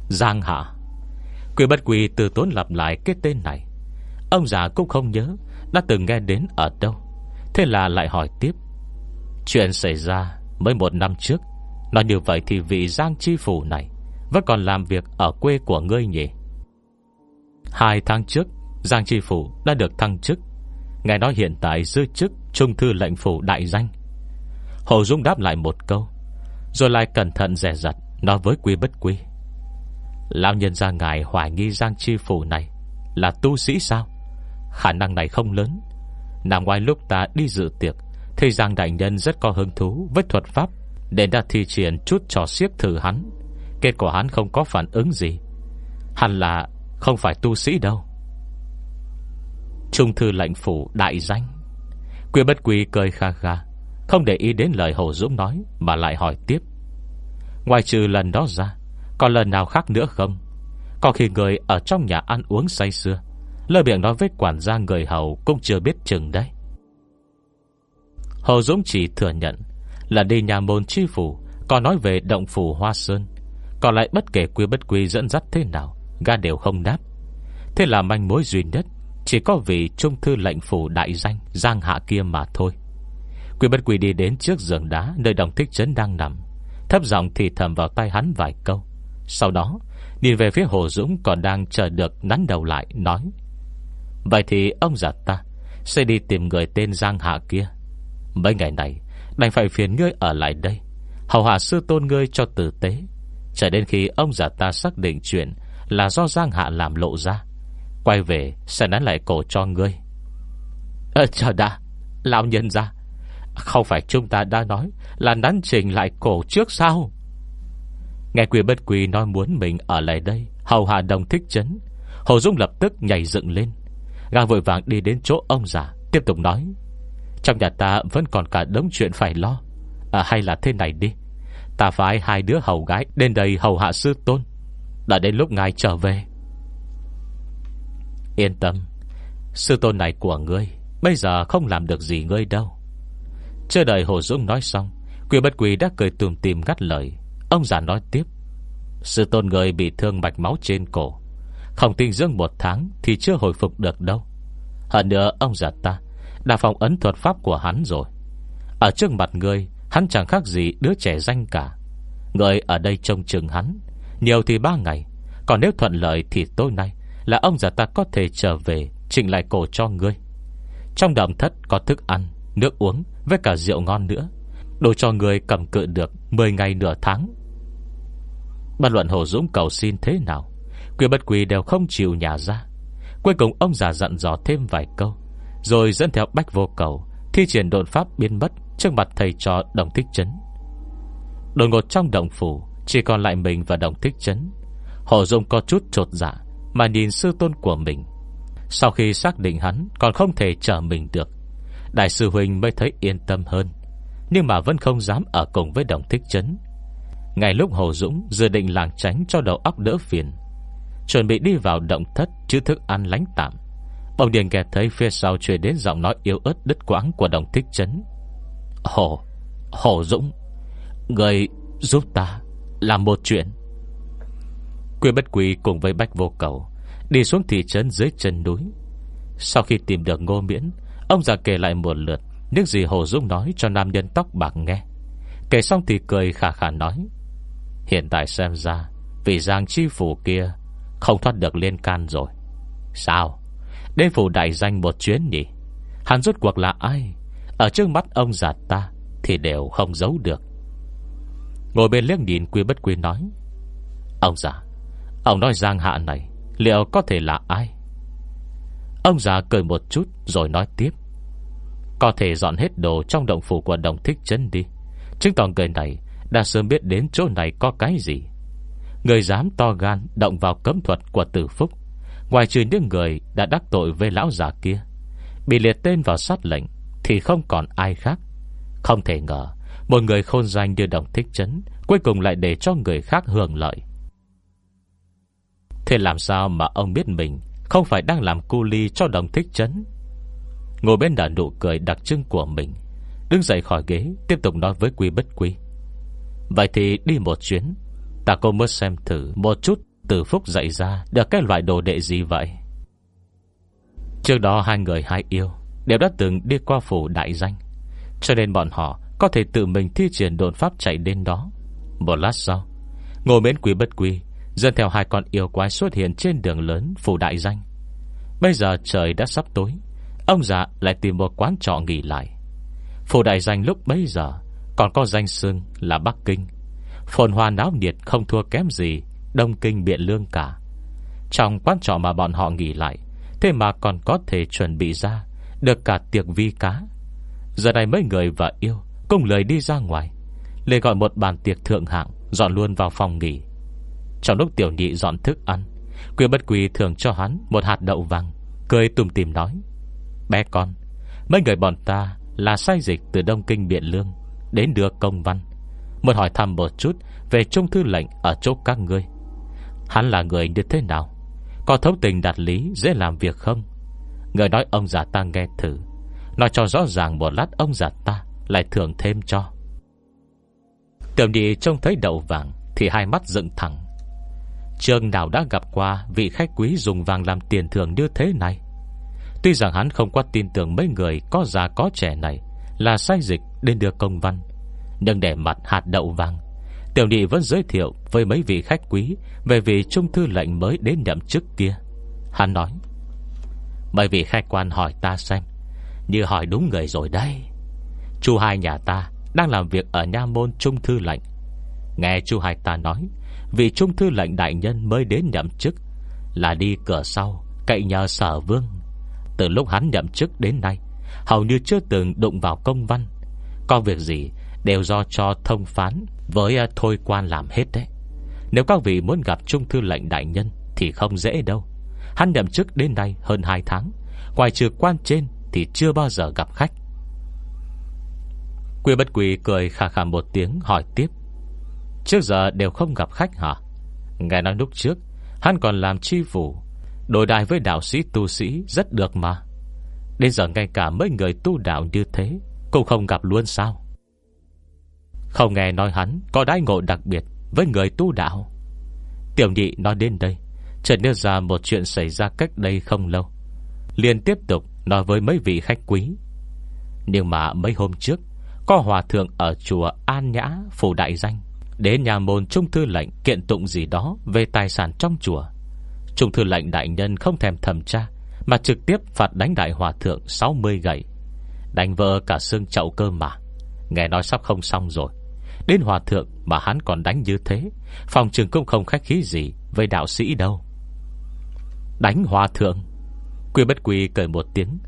Giang hạ Quỷ bất quỷ từ tốn lặp lại cái tên này. Ông già cũng không nhớ Đã từng nghe đến ở đâu. Thế là lại hỏi tiếp. Chuyện xảy ra mới một năm trước. Nói như vậy thì vị Giang chi phủ này Vẫn còn làm việc ở quê của ngươi nhỉ? Hai tháng trước, Giang chi phủ đã được thăng chức. Ngài nói hiện tại dư chức Trung thư lệnh phủ đại danh. Hồ Dung đáp lại một câu, Rồi lại cẩn thận rẻ rặt Nói với quy bất quy. Lão nhân ra ngài hoài nghi Giang Chi Phủ này Là tu sĩ sao? Khả năng này không lớn. Nằm ngoài lúc ta đi dự tiệc, Thì Giang Đại Nhân rất có hứng thú Với thuật pháp Để đã thi triển chút trò siếc thử hắn. Kết quả hắn không có phản ứng gì. Hắn là không phải tu sĩ đâu. Trung thư lệnh phủ đại danh. Quyên bất quý cười kha kha, Không để ý đến lời Hồ Dũng nói, Mà lại hỏi tiếp. Ngoài trừ lần đó ra, Còn lần nào khác nữa không? Còn khi người ở trong nhà ăn uống say xưa Lời miệng nói với quản gia người hầu Cũng chưa biết chừng đấy. Hồ Dũng chỉ thừa nhận Là đi nhà môn chi phủ, Còn nói về động phủ Hoa Sơn. Còn lại bất kể quy bất quy dẫn dắt thế nào Ga đều không đáp. Thế là manh mối duy nhất Chỉ có vị trung thư lệnh phủ đại danh Giang hạ kia mà thôi. Quy bất quy đi đến trước giường đá Nơi đồng thích trấn đang nằm, Thấp giọng thì thầm vào tay hắn vài câu. Sau đó, Nhìn về phía Hồ Dũng còn đang chờ được nắn đầu lại, Nói Vậy thì ông già ta Sẽ đi tìm người tên Giang Hạ kia. Mấy ngày này, Đành phải phiền ngươi ở lại đây. Hầu hạ sư tôn ngươi cho tử tế. Trở đến khi ông già ta xác định chuyện Là do Giang Hạ làm lộ ra, Quay về sẽ nắn lại cổ cho ngươi. Ờ chờ đã, Lão nhân ra Không phải chúng ta đã nói Là nắn trình lại cổ trước sao? Nghe quỷ bất quỷ nói muốn mình ở lại đây, Hầu hạ đồng thích chấn. Hồ Dung lập tức nhảy dựng lên. Gà vội vàng đi đến chỗ ông già, Tiếp tục nói, Trong nhà ta vẫn còn cả đống chuyện phải lo. À hay là thế này đi. Ta phải hai đứa hầu gái Đến đây hầu hạ sư tôn. Đã đến lúc ngài trở về. Yên tâm, Sư tôn này của ngươi Bây giờ không làm được gì ngươi đâu. Chưa đợi Hồ Dũng nói xong Quỷ bất quỷ đã cười tùm tìm ngắt lời. Ông già nói tiếp, Sư tôn người bị thương mạch máu trên cổ không tinh dưỡng một tháng Thì chưa hồi phục được đâu. Hơn nữa, ông già ta Đã phòng ấn thuật pháp của hắn rồi. Ở trước mặt người Hắn chẳng khác gì đứa trẻ danh cả. Người ở đây trông chừng hắn, Nhiều thì ba ngày, Còn nếu thuận lợi thì tối nay Là ông già ta có thể trở về Chỉnh lại cổ cho ngươi. Trong đầm thất có thức ăn, Nước uống với cả rượu ngon nữa Đủ cho người cầm cự được 10 ngày nửa tháng. Bất luận Hồ Dũng cầu xin thế nào Quy bất quỳ đều không chịu nhà ra. Cuối cùng ông già dặn dò thêm vài câu, Rồi dẫn theo bách vô cầu, Thi triển độn pháp biến mất Trước mặt thầy trò đồng thích chấn. Đột ngột trong đồng phủ, Chỉ còn lại mình và đồng thích chấn. Hồ Dung có chút trột dạ Mà nhìn sư tôn của mình. Sau khi xác định hắn, Còn không thể trở mình được. Đại sư Huynh mới thấy yên tâm hơn, Nhưng mà vẫn không dám ở cùng với đồng thích chấn. Ngay lúc Hồ Dũng Dự định làng tránh cho đầu óc đỡ phiền Chuẩn bị đi vào động thất Chứ thức ăn lánh tạm. Bỗng điền nghe thấy phía sau truyền đến giọng nói yếu ớt đứt quãng của đồng thích chấn. Hồ Hồ Dũng, Người giúp ta Làm một chuyện. Quyên bất quỳ cùng với Bách Vô Cầu Đi xuống thị trấn dưới chân núi. Sau khi tìm được ngô miễn, Ông già kể lại một lượt Những gì Hồ Dũng nói cho nam nhân tóc bạc nghe. Kể xong thì cười khả khả nói, Hiện tại xem ra, Vì giang chi phủ kia không thoát được liên can rồi. Sao? Đến phủ đại danh một chuyến nhỉ? Hắn rốt cuộc là ai? Ở trước mắt ông già ta Thì đều không giấu được. Ngồi bên liếc nhìn quy bất quy nói, Ông già, Ông nói giang hạ này Liệu có thể là ai? Ông già cười một chút rồi nói tiếp, Có thể dọn hết đồ trong động phủ của đồng thích chân đi. Chứng tỏ người này Đã sớm biết đến chỗ này có cái gì. Người dám to gan Động vào cấm thuật của tử phúc. Ngoài trừ những người đã đắc tội với lão già kia, Bị liệt tên vào sát lệnh, Thì không còn ai khác. Không thể ngờ, Một người khôn danh như đồng thích chấn Cuối cùng lại để cho người khác hưởng lợi. Thế làm sao mà ông biết mình Không phải đang làm cu ly cho đồng thích chấn? Ngồi bên đà nụ cười đặc trưng của mình, Đứng dậy khỏi ghế, Tiếp tục nói với quy bất quy. Vậy thì đi một chuyến. Ta cô mới xem thử một chút Từ phúc dạy ra Được cái loại đồ đệ gì vậy? Trước đó hai người hai yêu Đều đã từng đi qua phủ đại danh, Cho nên bọn họ Có thể tự mình thi triển đồn pháp chạy đến đó. Một lát sau, Ngô mến quý bất quý Dân theo hai con yêu quái xuất hiện trên đường lớn Phủ đại danh. Bây giờ trời đã sắp tối, Ông già lại tìm một quán trọ nghỉ lại. Phủ đại danh lúc bấy giờ Còn có danh xưng là Bắc Kinh. Phồn hoa náo nhiệt, không thua kém gì Đông Kinh Biện Lương cả. Trong quan trọ mà bọn họ nghỉ lại, Thế mà còn có thể chuẩn bị ra Được cả tiệc vi cá. Giờ này mấy người và yêu Cùng lời đi ra ngoài Lê gọi một bàn tiệc thượng hạng, Dọn luôn vào phòng nghỉ. Trong lúc tiểu nhị dọn thức ăn Quyên bất quỳ thường cho hắn một hạt đậu vàng, Cười tùm tìm nói, Bé con, Mấy người bọn ta là sai dịch từ Đông Kinh Biện Lương Đến đưa công văn. Muốn hỏi thăm một chút Về trung thư lệnh ở chỗ các ngươi. Hắn là người như thế nào? Có thấu tình đạt lý, dễ làm việc không? Người nói ông già ta nghe thử. Nói cho rõ ràng một lát ông già ta Lại thưởng thêm cho. Tiểu nhị trông thấy đậu vàng Thì hai mắt dựng thẳng. Trường nào đã gặp qua Vị khách quý dùng vàng làm tiền thưởng như thế này? Tuy rằng hắn không quá tin tưởng Mấy người có già có trẻ này Là sai dịch đến đưa công văn nhưng để mặt hạt đậu vàng. Tiểu nhị vẫn giới thiệu với mấy vị khách quý Về vị trung thư lệnh mới đến nhậm chức kia. Hắn nói, Mấy vị khách quan hỏi ta xem, Như hỏi đúng người rồi đây Chu hai nhà ta Đang làm việc ở nha môn trung thư lệnh. Nghe chu hai ta nói, Vị trung thư lệnh đại nhân mới đến nhậm chức, Là đi cửa sau, Cậy nhờ sở vương. Từ lúc hắn nhậm chức đến nay, Hầu như chưa từng đụng vào công văn. Có việc gì Đều do cho thông phán Với ờ, thôi quan làm hết đấy. Nếu các vị muốn gặp trung thư lệnh đại nhân Thì không dễ đâu. Hắn nhậm chức đến nay hơn 2 tháng, Ngoài trừ quan trên Thì chưa bao giờ gặp khách. Quy bất quỳ cười khà khà một tiếng hỏi tiếp, Trước giờ đều không gặp khách hả? Nghe nói lúc trước, Hắn còn làm chi phủ, đối đại với đạo sĩ tu sĩ rất được mà. Đến giờ ngay cả mấy người tu đạo như thế Cũng không gặp luôn sao? Không nghe nói hắn Có đãi ngộ đặc biệt với người tu đạo. Tiểu nhị nói đến đây, Chợt nhớ ra một chuyện xảy ra cách đây không lâu. Liền tiếp tục nói với mấy vị khách quý. Nhưng mà mấy hôm trước, Có hòa thượng ở chùa An Nhã Phủ Đại Danh, Đến nhà môn trung thư lệnh kiện tụng gì đó Về tài sản trong chùa. Trung thư lệnh đại nhân không thèm thẩm tra, Mà trực tiếp phạt đánh đại hòa thượng 60 gậy, Đánh vỡ cả xương chậu cơ mà. Nghe nói sắp không xong rồi Đến hòa thượng mà hắn còn đánh như thế. Phòng trường cũng không khách khí gì Với đạo sĩ đâu. Đánh hòa thượng? Quy bất quy cười một tiếng.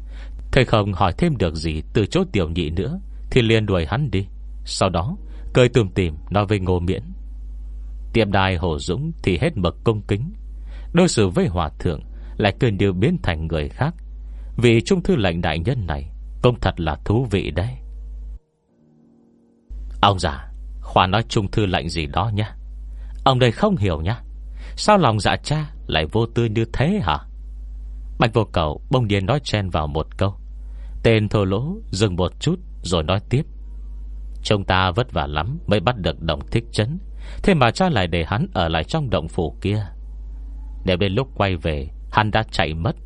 Thầy không hỏi thêm được gì từ chỗ tiểu nhị nữa, Thì liền đuổi hắn đi. Sau đó, cười tùm tìm nói với ngô miễn. Tiệm đài Hồ Dũng Thì hết mực công kính. Đối xử với hòa thượng Lại cười điều biến thành người khác. Vì trung thư lệnh đại nhân này công thật là thú vị đấy. Ông già Khoa nói trung thư lạnh gì đó nhá. Ông đây không hiểu nhá. Sao lòng dạ cha lại vô tư như thế hả? Bạch vô cầu bông điên nói chen vào một câu. Tên thô lỗ dừng một chút Rồi nói tiếp. Chúng ta vất vả lắm mới bắt được đồng thích chấn. Thế mà cha lại để hắn ở lại trong động phủ kia. Nếu đến lúc quay về, Hắn đã chạy mất.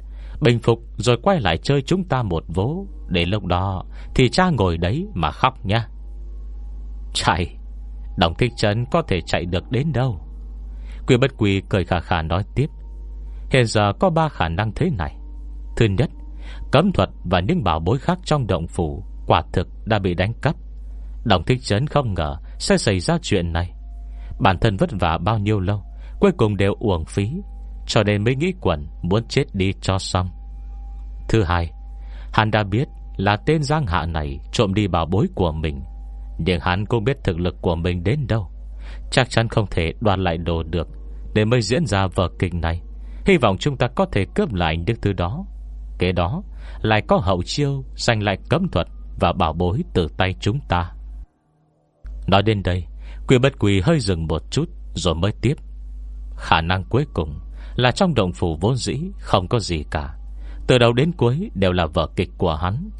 Bình phục rồi quay lại chơi chúng ta một vố. Để lúc đó Thì cha ngồi đấy mà khóc nha Chạy. Đồng thích chấn có thể chạy được đến đâu? Quy bất quy cười khà khà nói tiếp. Hiện giờ có ba khả năng thế này. Thứ nhất, Cấm thuật và những bảo bối khác trong động phủ Quả thực đã bị đánh cắp. Đồng thích chấn không ngờ Sẽ xảy ra chuyện này. Bản thân vất vả bao nhiêu lâu, Cuối cùng đều uổng phí. Cho nên mới nghĩ quẩn, muốn chết đi cho xong. Thứ hai, Hắn đã biết là tên Giang Hạ này Trộm đi bảo bối của mình. Nhưng hắn cũng biết thực lực của mình đến đâu. Chắc chắn không thể đoạt lại đồ được Để mới diễn ra vở kịch này. Hy vọng chúng ta có thể cướp lại những thứ đó. Kế đó, Lại có hậu chiêu Giành lại cấm thuật Và bảo bối từ tay chúng ta. Nói đến đây Quỷ bất quỳ hơi dừng một chút Rồi mới tiếp. Khả năng cuối cùng Là trong động phủ vốn dĩ Không có gì cả. Từ đầu đến cuối đều là vở kịch của hắn.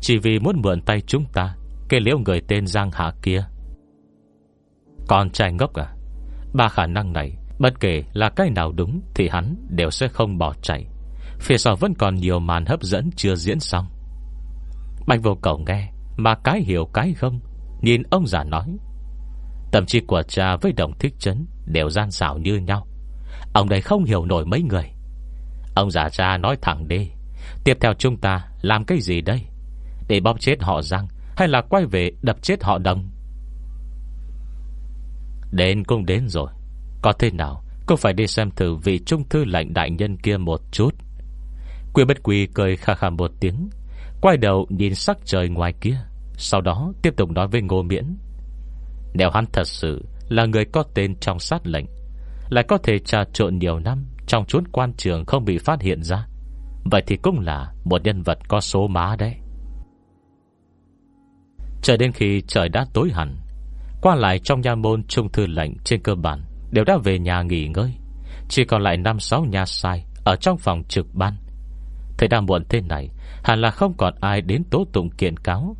Chỉ vì muốn mượn tay chúng ta Kê liễu người tên Giang Hạ kia. Con trai ngốc à Ba khả năng này, Bất kể là cái nào đúng Thì hắn đều sẽ không bỏ chạy. Phía sau vẫn còn nhiều màn hấp dẫn chưa diễn xong. Bạch vô cầu nghe, Mà cái hiểu cái không, Nhìn ông già nói. Tâm trí của cha với đồng thích chấn Đều gian xảo như nhau. Ông đây không hiểu nổi mấy người. Ông già cha nói thẳng đi, Tiếp theo chúng ta làm cái gì đây? Để bóp chết họ răng hay là quay về đập chết họ đồng? Đến cũng đến rồi. Có thế nào? Cô phải đi xem thử vị trung thư lệnh đại nhân kia một chút. Quy bất quy cười khà khà một tiếng, Quay đầu nhìn sắc trời ngoài kia, Sau đó tiếp tục nói với Ngô Miễn. Nếu hắn thật sự Là người có tên trong sát lệnh, Lại có thể trà trộn nhiều năm Trong chốn quan trường không bị phát hiện ra, Vậy thì cũng là Một nhân vật có số má đấy. Chờ đến khi trời đã tối hẳn, Qua lại trong nhà môn trung thư lệnh Trên cơ bản đều đã về nhà nghỉ ngơi. Chỉ còn lại 5-6 nhà sai Ở trong phòng trực ban. Thời đang muộn thế này, Hẳn là không còn ai đến tố tụng kiện cáo.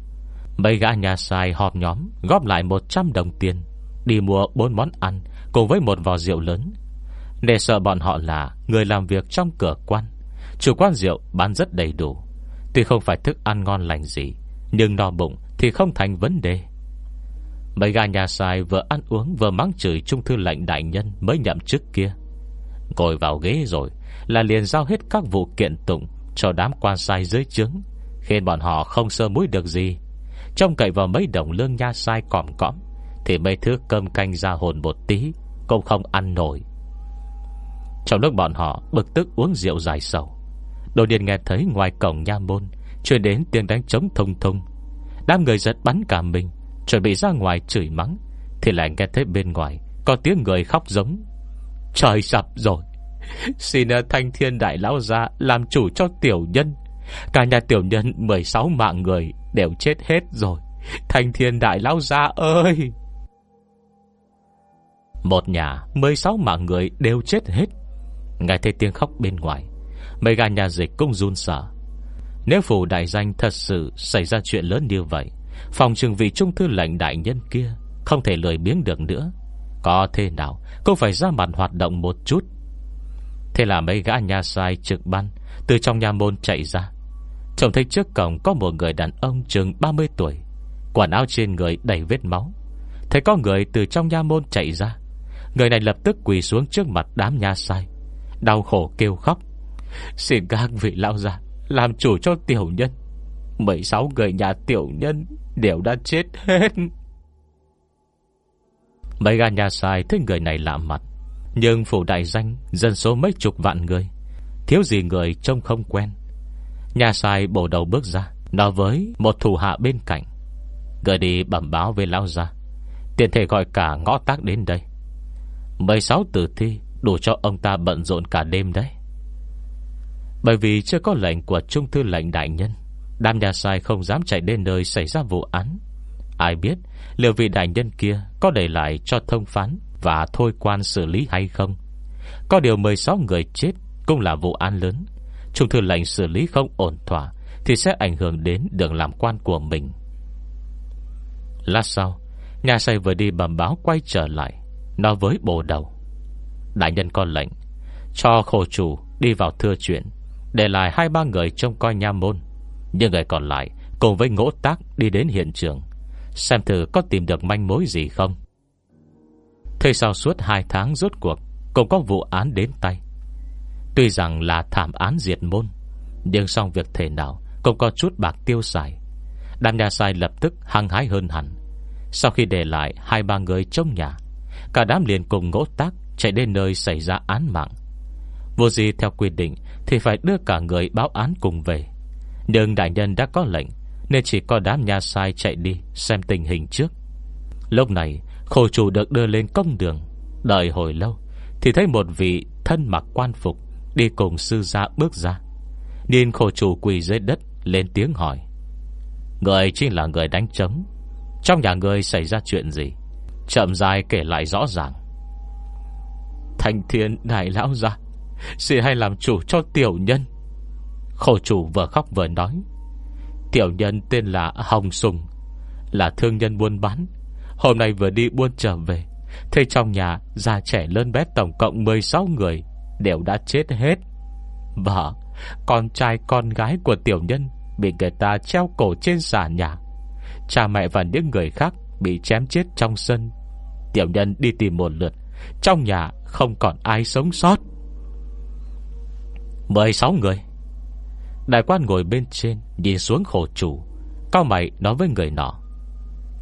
Mấy gã nhà sai họp nhóm Góp lại 100 đồng tiền, Đi mua 4 món ăn Cùng với một vò rượu lớn. Để sợ bọn họ là người làm việc trong cửa quan, Chủ quan rượu bán rất đầy đủ. Tuy không phải thức ăn ngon lành gì, Nhưng no bụng thì không thành vấn đề. Mấy gà nhà sai vừa ăn uống Vừa mắng chửi trung thư lệnh đại nhân Mới nhậm chức kia. Ngồi vào ghế rồi Là liền giao hết các vụ kiện tụng Cho đám quan sai dưới trướng, Khiến bọn họ không sơ mũi được gì. Trông cậy vào mấy đồng lương nha sai còm cõm Thì mấy thứ cơm canh ra hồn một tí Cũng không ăn nổi. Trong lúc bọn họ bực tức uống rượu dài sầu, Đột nhiên nghe thấy ngoài cổng nha môn Truyền đến tiếng đánh trống thông thông Đám người giật bắn cả mình, Chuẩn bị ra ngoài chửi mắng. Thì lại nghe thấy bên ngoài Có tiếng người khóc giống. Trời sập rồi. *laughs* Xin ờ, thanh thiên đại lão ra Làm chủ cho tiểu nhân. Cả nhà tiểu nhân 16 mạng người Đều chết hết rồi. Thanh thiên đại lão ra ơi! Một nhà 16 mạng người đều chết hết. Nghe thấy tiếng khóc bên ngoài, Mấy gà nhà dịch cũng run sợ. Nếu phủ đại danh thật sự Xảy ra chuyện lớn như vậy, Phòng trường vị trung thư lệnh đại nhân kia Không thể lười biếng được nữa. Có thế nào cũng phải ra mặt hoạt động một chút. Thế là mấy gã nhà sai trực ban Từ trong nhà môn chạy ra. Trông thấy trước cổng có một người đàn ông chừng 30 tuổi, Quần áo trên người đầy vết máu. Thấy có người từ trong nhà môn chạy ra, Người này lập tức quỳ xuống trước mặt đám nha sai, Đau khổ kêu khóc. Xin các vị lão già làm chủ cho tiểu nhân. 16 người nhà tiểu nhân Đều đã chết hết. Mấy gà nhà sai thấy người này lạ mặt, Nhưng phủ đại danh Dân số mấy chục vạn người, Thiếu gì người trông không quen. Nhà sai bổ đầu bước ra, Nói với một thủ hạ bên cạnh. Người đi bẩm báo với lão gia, tiện thể gọi cả ngõ tác đến đây. 16 tử thi Đủ cho ông ta bận rộn cả đêm đấy. Bởi vì chưa có lệnh của Trung thư lệnh đại nhân, Đám nhà sai không dám chạy đến nơi xảy ra vụ án. Ai biết Liệu vị đại nhân kia Có để lại cho thông phán Và thôi quan xử lý hay không? Có điều 16 người chết Cũng là vụ án lớn. Trung thư lệnh xử lý không ổn thỏa Thì sẽ ảnh hưởng đến đường làm quan của mình. Lát sau, Nhà xây vừa đi bẩm báo quay trở lại, Nói với bồ đầu. Đại nhân con lệnh, Cho khổ chủ đi vào thưa chuyện. Để lại hai ba người trông coi nha môn. Nhưng người còn lại Cùng với ngỗ tác đi đến hiện trường, Xem thử có tìm được manh mối gì không. Thế sau suốt hai tháng rốt cuộc, Cũng có vụ án đến tay. Tuy rằng là thảm án diệt môn, Nhưng xong việc thể nào Cũng có chút bạc tiêu xài. Đàm nhà sai lập tức hăng hái hơn hẳn. Sau khi để lại hai ba người trong nhà, Cả đám liền cùng ngỗ tác Chạy đến nơi xảy ra án mạng. Vô gì theo quy định Thì phải đưa cả người báo án cùng về. Nhưng đại nhân đã có lệnh, Nên chỉ có đám nhà sai chạy đi Xem tình hình trước. Lúc này, khổ chủ được đưa lên công đường. Đợi hồi lâu, Thì thấy một vị thân mặc quan phục Đi cùng sư gia bước ra. Nhìn khổ chủ quỳ dưới đất, Lên tiếng hỏi, Người chính là người đánh trống. Trong nhà người xảy ra chuyện gì? Chậm dài kể lại rõ ràng. Thành thiên đại lão ra Xin hay làm chủ cho tiểu nhân. Khổ chủ vừa khóc vừa nói. Tiểu nhân tên là Hồng Sùng, Là thương nhân buôn bán. Hôm nay vừa đi buôn trở về Thế trong nhà già trẻ lớn bé tổng cộng 16 người Đều đã chết hết. Vợ, Con trai, con gái của tiểu nhân Bị người ta treo cổ trên xà nhà. Cha mẹ và những người khác Bị chém chết trong sân. Tiểu nhân đi tìm một lượt, Trong nhà không còn ai sống sót. 16 người. Đại quan ngồi bên trên, Nhìn xuống khổ chủ, Cao mày nói với người nọ.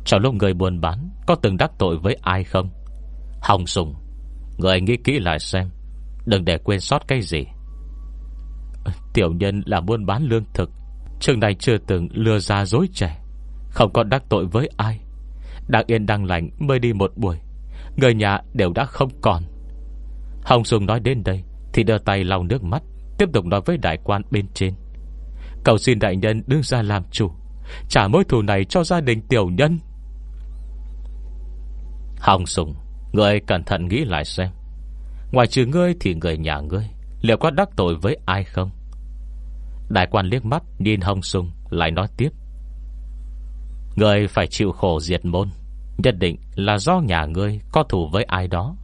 Trong lúc người buôn bán, Có từng đắc tội với ai không? Hồng Sùng, Người nghĩ kỹ lại xem, Đừng để quên sót cái gì. Tiểu nhân là buôn bán lương thực Trường này chưa từng lừa ra dối trẻ, Không còn đắc tội với ai. Đang yên đang lành mới đi một buổi, Người nhà đều đã không còn. Hồng Dung nói đến đây Thì đưa tay lau nước mắt. Tiếp tục nói với đại quan bên trên. Cầu xin đại nhân đứng ra làm chủ, Trả mối thù này cho gia đình tiểu nhân. Hồng Sùng Người cẩn thận nghĩ lại xem. Ngoài trừ ngươi thì người nhà ngươi Liệu có đắc tội với ai không? Đại quan liếc mắt Nhìn Hồng Sùng, lại nói tiếp. Ngươi phải chịu khổ diệt môn, Nhất định là do nhà ngươi Có thù với ai đó.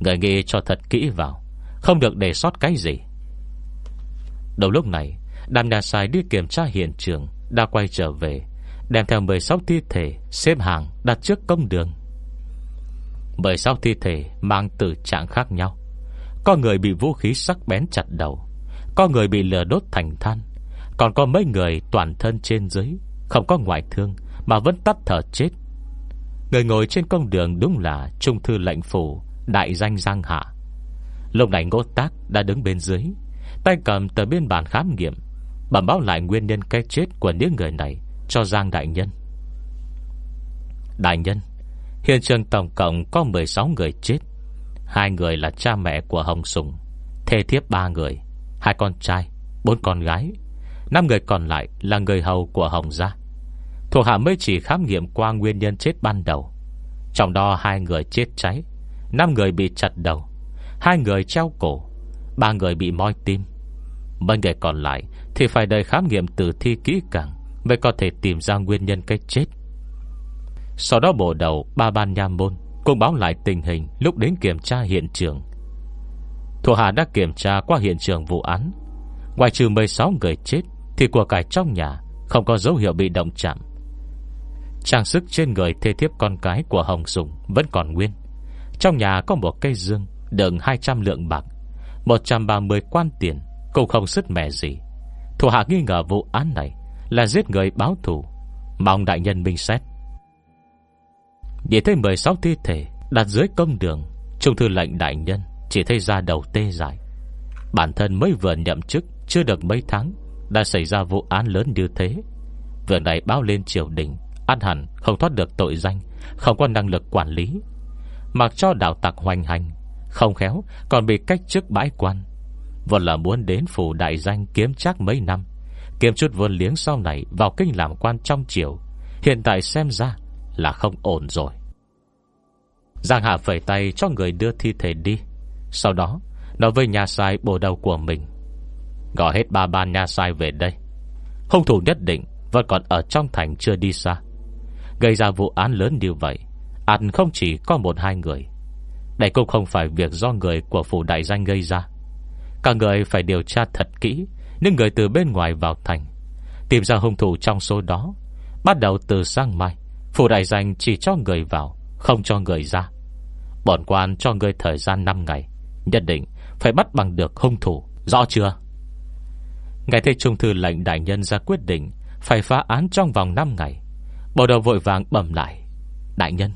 Người nghĩ cho thật kỹ vào, Không được để sót cái gì. Đầu lúc này Đàm nhà sai đi kiểm tra hiện trường, Đã quay trở về, Đem theo 16 thi thể xếp hàng đặt trước công đường. 16 thi thể mang từ trạng khác nhau. Có người bị vũ khí sắc bén chặt đầu, Có người bị lửa đốt thành than, Còn có mấy người toàn thân trên dưới, Không có ngoại thương Mà vẫn tắt thở chết. Người ngồi trên công đường đúng là Trung thư lệnh phủ, Đại danh Giang Hạ. Lúc này ngô tác đã đứng bên dưới Tay cầm tờ biên bản khám nghiệm Bẩm báo lại nguyên nhân cái chết của những người này Cho Giang Đại Nhân. Đại Nhân Hiện trường tổng cộng có 16 người chết Hai người là cha mẹ của Hồng Sùng Thê thiếp ba người Hai con trai, bốn con gái Năm người còn lại là người hầu của Hồng Gia. Thuộc hạ mới chỉ khám nghiệm qua nguyên nhân chết ban đầu. Trong đó hai người chết cháy Năm người bị chặt đầu Hai người treo cổ Ba người bị moi tim. Mấy người còn lại Thì phải đợi khám nghiệm tử thi kỹ càng Mới có thể tìm ra nguyên nhân cái chết. Sau đó bộ đầu Ba ban nha môn Cũng báo lại tình hình lúc đến kiểm tra hiện trường. Thủ hạ đã kiểm tra qua hiện trường vụ án. Ngoài trừ 16 người chết Thì của cải trong nhà Không có dấu hiệu bị động chạm. Trang sức trên người thê thiếp con cái của Hồng Sùng Vẫn còn nguyên. Trong nhà có một cây dương Đựng 200 lượng bạc 130 quan tiền cũng không sứt mẻ gì. Thủ hạ nghi ngờ vụ án này Là giết người báo thù Mong đại nhân minh xét. Nhìn thấy 16 thi thể Đặt dưới công đường, Trung thư lệnh đại nhân Chỉ thấy ra đầu tê dại. Bản thân mới vừa nhậm chức Chưa được mấy tháng, Đã xảy ra vụ án lớn như thế. Vừa này báo lên triều đình ăn hẳn không thoát được tội danh, Không có năng lực quản lý. Mặc cho đạo tặc hoành hành, Không khéo còn bị cách chức bãi quan vẫn là muốn đến phủ đại danh kiếm chắc mấy năm, Kiếm chút vốn liếng sau này Vào kinh làm quan trong triều, Hiện tại xem ra là không ổn rồi. Giang Hạ phẩy tay cho người đưa thi thể đi, Sau đó Nói với nhà sai bổ đầu của mình Gọi hết ba ban nhà sai về đây. Hung thủ nhất định Vẫn còn ở trong thành chưa đi xa. Gây ra vụ án lớn như vậy, Ăn không chỉ có một hai người. Đây cũng không phải việc do người của phủ đại danh gây ra. Cả người phải điều tra thật kỹ Những người từ bên ngoài vào thành, Tìm ra hung thủ trong số đó, Bắt đầu từ sang mai, Phủ đại danh chỉ cho người vào, Không cho người ra. Bọn quan cho người thời gian 5 ngày, Nhất định phải bắt bằng được hung thủ, Rõ chưa? Ngày thế trung thư lệnh đại nhân ra quyết định Phải phá án trong vòng 5 ngày, Bộ đầu vội vàng bẩm lại, Đại nhân,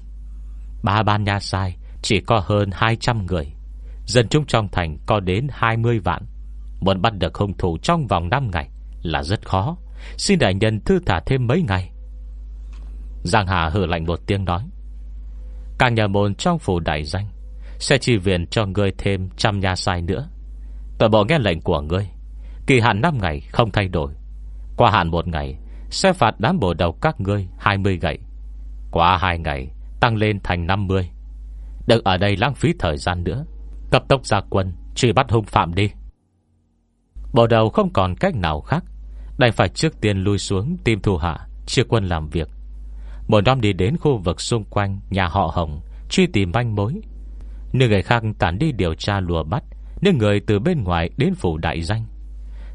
Ba ban nhà sai chỉ có hơn 200 người Dân chúng trong thành có đến 20 vạn. Muốn bắt được hung thủ trong vòng 5 ngày Là rất khó. Xin đại nhân thư thả thêm mấy ngày. Giang Hà hử lạnh một tiếng nói, Càng nhà môn trong phủ đại danh, Sẽ chi viện cho ngươi thêm trăm nhà sai nữa. Toàn bộ nghe lệnh của ngươi, Kỳ hạn 5 ngày không thay đổi. Qua hạn một ngày, Sẽ phạt đám bộ đầu các ngươi 20 gậy. Qua 2 ngày, Tăng lên thành 50 Đừng ở đây lãng phí thời gian nữa. Cấp tốc ra quân, Truy bắt hung phạm đi. Bộ đầu không còn cách nào khác. Đành phải trước tiên lui xuống Tìm thủ hạ, Chia quân làm việc. Một năm đi đến khu vực xung quanh, Nhà họ Hồng, Truy tìm manh mối. Những người khác tản đi điều tra lùa bắt, Những người từ bên ngoài đến phủ đại danh.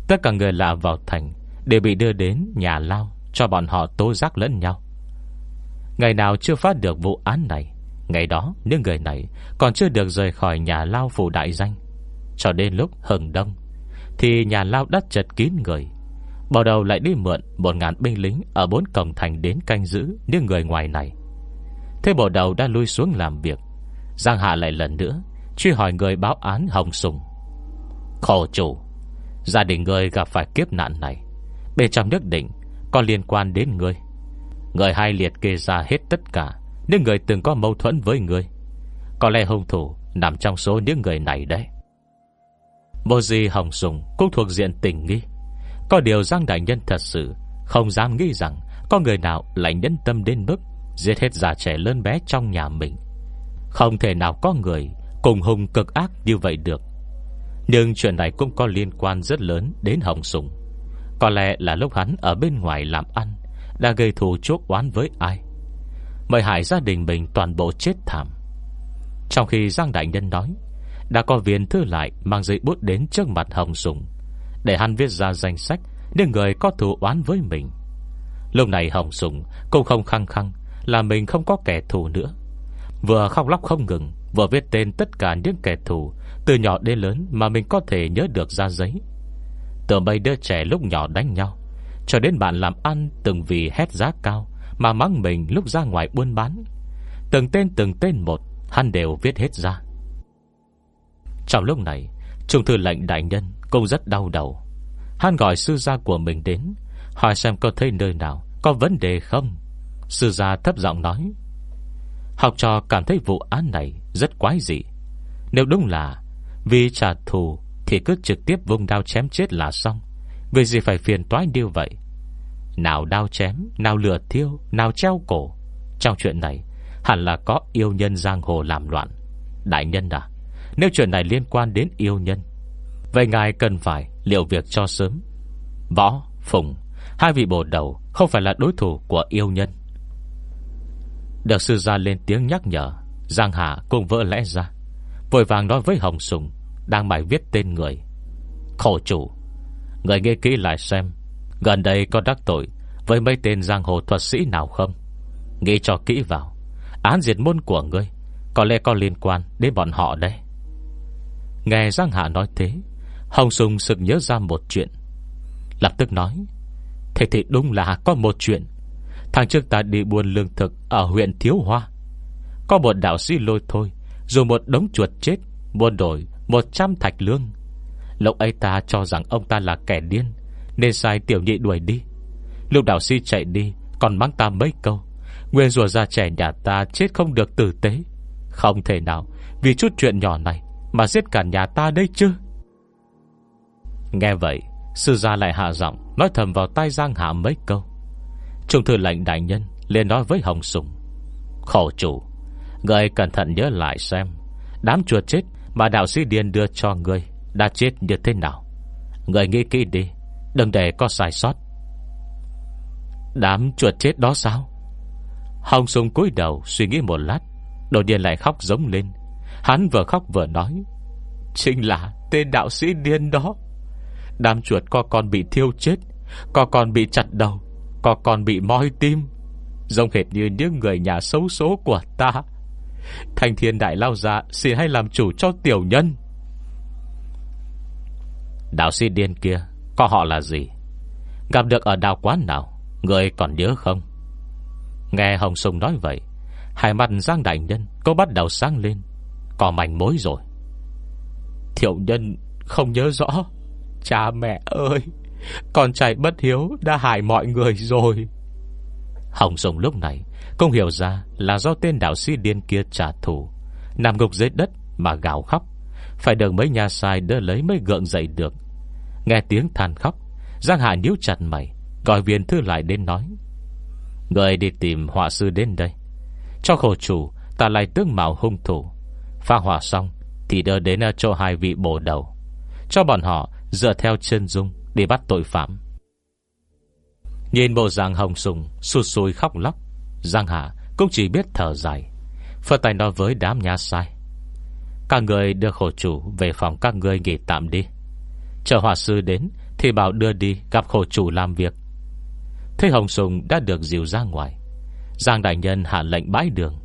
Tất cả người lạ vào thành Đều bị đưa đến nhà lao, Cho bọn họ tố giác lẫn nhau. Ngày nào chưa phát được vụ án này Ngày đó, những người này Còn chưa được rời khỏi nhà lao phủ đại danh. Cho đến lúc hừng đông, Thì nhà lao đất chật kín người. Bảo đầu lại đi mượn Một ngàn binh lính ở bốn cổng thành đến canh giữ Những người ngoài này. Thế bộ đầu đã lui xuống làm việc. Giang Hạ lại lần nữa Truy hỏi người báo án Hồng Sùng. Khổ chủ, Gia đình người gặp phải kiếp nạn này. Bên trong nước định Có liên quan đến người Người hai liệt kê ra hết tất cả. Những người từng có mâu thuẫn với người, Có lẽ hung thủ Nằm trong số những người này đấy. Bồ Di Hồng Sùng Cũng thuộc diện tình nghi. Có điều Giang Đại Nhân thật sự Không dám nghĩ rằng Có người nào lại nhân tâm đến mức Giết hết già trẻ lớn bé trong nhà mình. Không thể nào có người Cùng hùng cực ác như vậy được. Nhưng chuyện này cũng có liên quan rất lớn Đến Hồng Sùng. Có lẽ là lúc hắn ở bên ngoài làm ăn Đã gây thù chốt oán với ai. Mời hại gia đình mình toàn bộ chết thảm. Trong khi Giang Đại Nhân nói, Đã có viên thư lại Mang giấy bút đến trước mặt Hồng Sùng, Để hắn viết ra danh sách Những người có thù oán với mình. Lúc này Hồng Sùng cũng không khăng khăng Là mình không có kẻ thù nữa. Vừa khóc lóc không ngừng, Vừa viết tên tất cả những kẻ thù, Từ nhỏ đến lớn mà mình có thể nhớ được ra giấy. Từ mấy đứa trẻ lúc nhỏ đánh nhau, Cho đến bạn làm ăn Từng vì hét giá cao mà mắng mình lúc ra ngoài buôn bán. Từng tên từng tên một, Hắn đều viết hết ra. Trong lúc này, Trung thư lệnh đại nhân cũng rất đau đầu. Hắn gọi sư gia của mình đến, Hỏi xem có thấy nơi nào, Có vấn đề không? Sư gia thấp giọng nói, Học trò cảm thấy vụ án này Rất quái dị. Nếu đúng là vì trả thù Thì cứ trực tiếp vùng đao chém chết là xong. Vì gì phải phiền toái điều vậy? Nào đao chém Nào lửa thiêu Nào treo cổ. Trong chuyện này Hẳn là có yêu nhân giang hồ làm loạn. Đại nhân à Nếu chuyện này liên quan đến yêu nhân Vậy ngài cần phải liệu việc cho sớm. Võ, Phùng Hai vị bồ đầu không phải là đối thủ của yêu nhân. Được sư gia lên tiếng nhắc nhở Giang Hà cùng vỡ lẽ ra Vội vàng nói với Hồng Sùng Đang mải viết tên người. Khổ chủ Người nghe kỹ lại xem Gần đây có đắc tội Với mấy tên giang hồ thuật sĩ nào không? Nghĩ cho kỹ vào. Án diệt môn của ngươi, Có lẽ có liên quan đến bọn họ đây Nghe Giang Hạ nói thế, Hồng Sùng sực nhớ ra một chuyện. Lập tức nói, Thế thì đúng là có một chuyện. Tháng trước ta đi buôn lương thực Ở huyện Thiếu Hoa. Có một đạo sĩ lôi thôi Dù một đống chuột chết, Buôn đổi 100 thạch lương. Lộng ấy ta cho rằng ông ta là kẻ điên nên sai tiểu nhị đuổi đi. Lúc đạo sĩ chạy đi, Còn mắng ta mấy câu. Nguyên rùa ra trẻ nhà ta chết không được tử tế. Không thể nào, Vì chút chuyện nhỏ này Mà giết cả nhà ta đây chứ. Nghe vậy, Sư gia lại hạ giọng, Nói thầm vào tai Giang Hạ mấy câu. Trung thư lệnh đại nhân liền nói với Hồng Sùng. Khổ chủ Người cẩn thận nhớ lại xem, Đám chuột chết mà đạo sĩ Điền đưa cho người Đã chết như thế nào. Người nghĩ kỹ đi Đừng để có sai sót. Đám chuột chết đó sao? Hồng Sùng cúi đầu suy nghĩ một lát, Đột nhiên lại khóc giống lên. Hắn vừa khóc vừa nói, Chính là tên đạo sĩ điên đó. Đám chuột có con bị thiêu chết, Có con bị chặt đầu, có còn bị moi tim, Giống hệt như những người nhà xấu số của ta. Thành thiên đại lao ra Xin hay làm chủ cho tiểu nhân. Đạo sĩ điên kia có họ là gì? Gặp được ở đào quán nào? Người còn nhớ không? Nghe Hồng Sùng nói vậy, Hai mặt Giang Đại Nhân Có bắt đầu sáng lên, Có mảnh mối rồi. Thiệu nhân không nhớ rõ. Cha mẹ ơi, con trai bất hiếu đã hại mọi người rồi. Hồng sùng lúc này Không hiểu ra là do tên đạo sĩ điên kia trả thù. Nằm gục dưới đất mà gào khóc. Phải được mấy nhà sai đỡ lấy mới gượng dậy được. Nghe tiếng than khóc, Giang Hạ nhíu chặt mày, Gọi viên thư lại đến nói, Người đi tìm họa sư đến đây. Cho khổ chủ, Ta lại tương mạo hung thủ. Pha hỏa xong, Thì đưa đến ờ, cho hai vị bổ đầu. Cho bọn họ dựa theo chân dung Đi bắt tội phạm. Nhìn bộ dạng hồng sùng, Sụt sùi khóc lóc, Giang Hạ cũng chỉ biết thở dài Phật tay nói với đám nhà sai, Các người đưa khổ chủ Về phòng các người nghỉ tạm đi. Chờ họa sư đến Thì bảo đưa đi gặp khổ chủ làm việc. Thế Hồng Sùng đã được dìu ra ngoài. Giang Đại Nhân hạ lệnh bãi đường.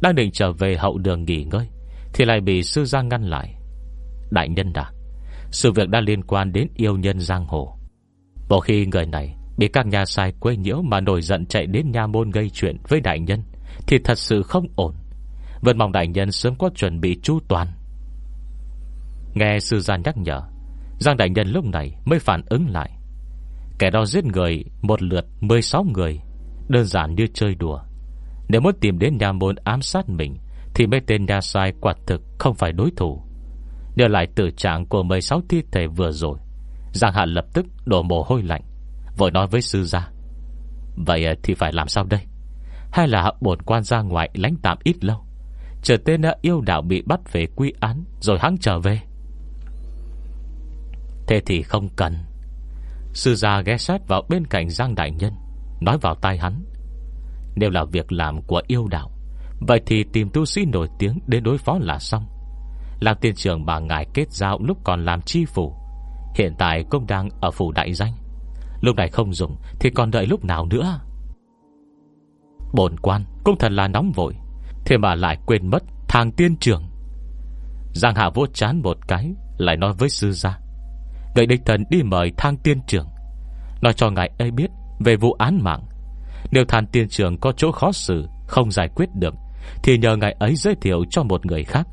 Đang định trở về hậu đường nghỉ ngơi, Thì lại bị sư Giang ngăn lại. Đại Nhân đã sự việc đã liên quan đến yêu nhân giang hồ. Một khi người này Bị các nhà sai quê nhiễu Mà nổi giận chạy đến nha môn gây chuyện với đại nhân, Thì thật sự không ổn. Vẫn mong đại nhân sớm có chuẩn bị chu toàn. Nghe sư gia nhắc nhở Giang đại nhân lúc này mới phản ứng lại. Kẻ đó giết người, Một lượt 16 người, Đơn giản như chơi đùa. Nếu muốn tìm đến nhà môn ám sát mình, Thì mấy tên nhà sai quả thực không phải đối thủ. Nhờ lại tử trạng của 16 thi thể vừa rồi, Giang Hạ lập tức đổ mồ hôi lạnh, Vội nói với sư gia, Vậy ờ, thì phải làm sao đây? Hay là bổn quan ra ngoài lánh tạm ít lâu, Chờ tên ờ, yêu đạo bị bắt về quy án Rồi hắn trở về? Thế thì không cần. Sư gia ghé sát vào bên cạnh Giang Đại Nhân, Nói vào tai hắn. Nếu là việc làm của yêu đạo, Vậy thì tìm tu sĩ nổi tiếng Đến đối phó là xong. Làm tiên trưởng bà ngài kết giao Lúc còn làm chi phủ, Hiện tại cũng đang ở phủ đại danh. Lúc này không dùng Thì còn đợi lúc nào nữa? Bồn quan cũng thật là nóng vội, Thế mà lại quên mất thằng tiên trưởng. Giang Hạ vô chán một cái, Lại nói với sư gia. Người địch thần đi mời thang tiên trưởng Nói cho ngài ấy biết Về vụ án mạng. Nếu thang tiên trưởng có chỗ khó xử, Không giải quyết được, Thì nhờ ngài ấy giới thiệu cho một người khác,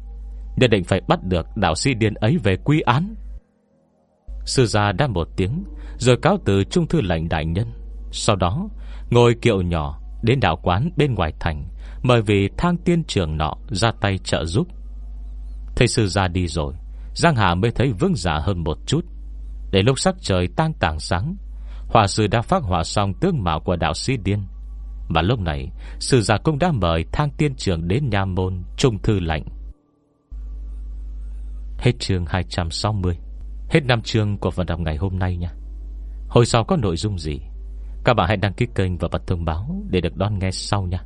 Nhất định phải bắt được đạo sĩ điên ấy về quy án. Sư gia đã một tiếng, Rồi cáo từ trung thư lệnh đại nhân. Sau đó, ngồi kiệu nhỏ Đến đạo quán bên ngoài thành, Mời vị thang tiên trưởng nọ Ra tay trợ giúp. Thầy sư gia đi rồi, Giang Hà mới thấy vững dạ hơn một chút. Để lúc sắc trời tan tảng sáng Hòa sư đã phát hỏa xong tướng mạo của đạo sĩ điên. Mà lúc này, Sư gia cũng đã mời thang tiên trưởng đến nhà môn Trung thư lạnh. Hết chương 260 Hết năm chương của phần đọc ngày hôm nay nha. Hồi sau có nội dung gì? Các bạn hãy đăng ký kênh và bật thông báo Để được đón nghe sau nha.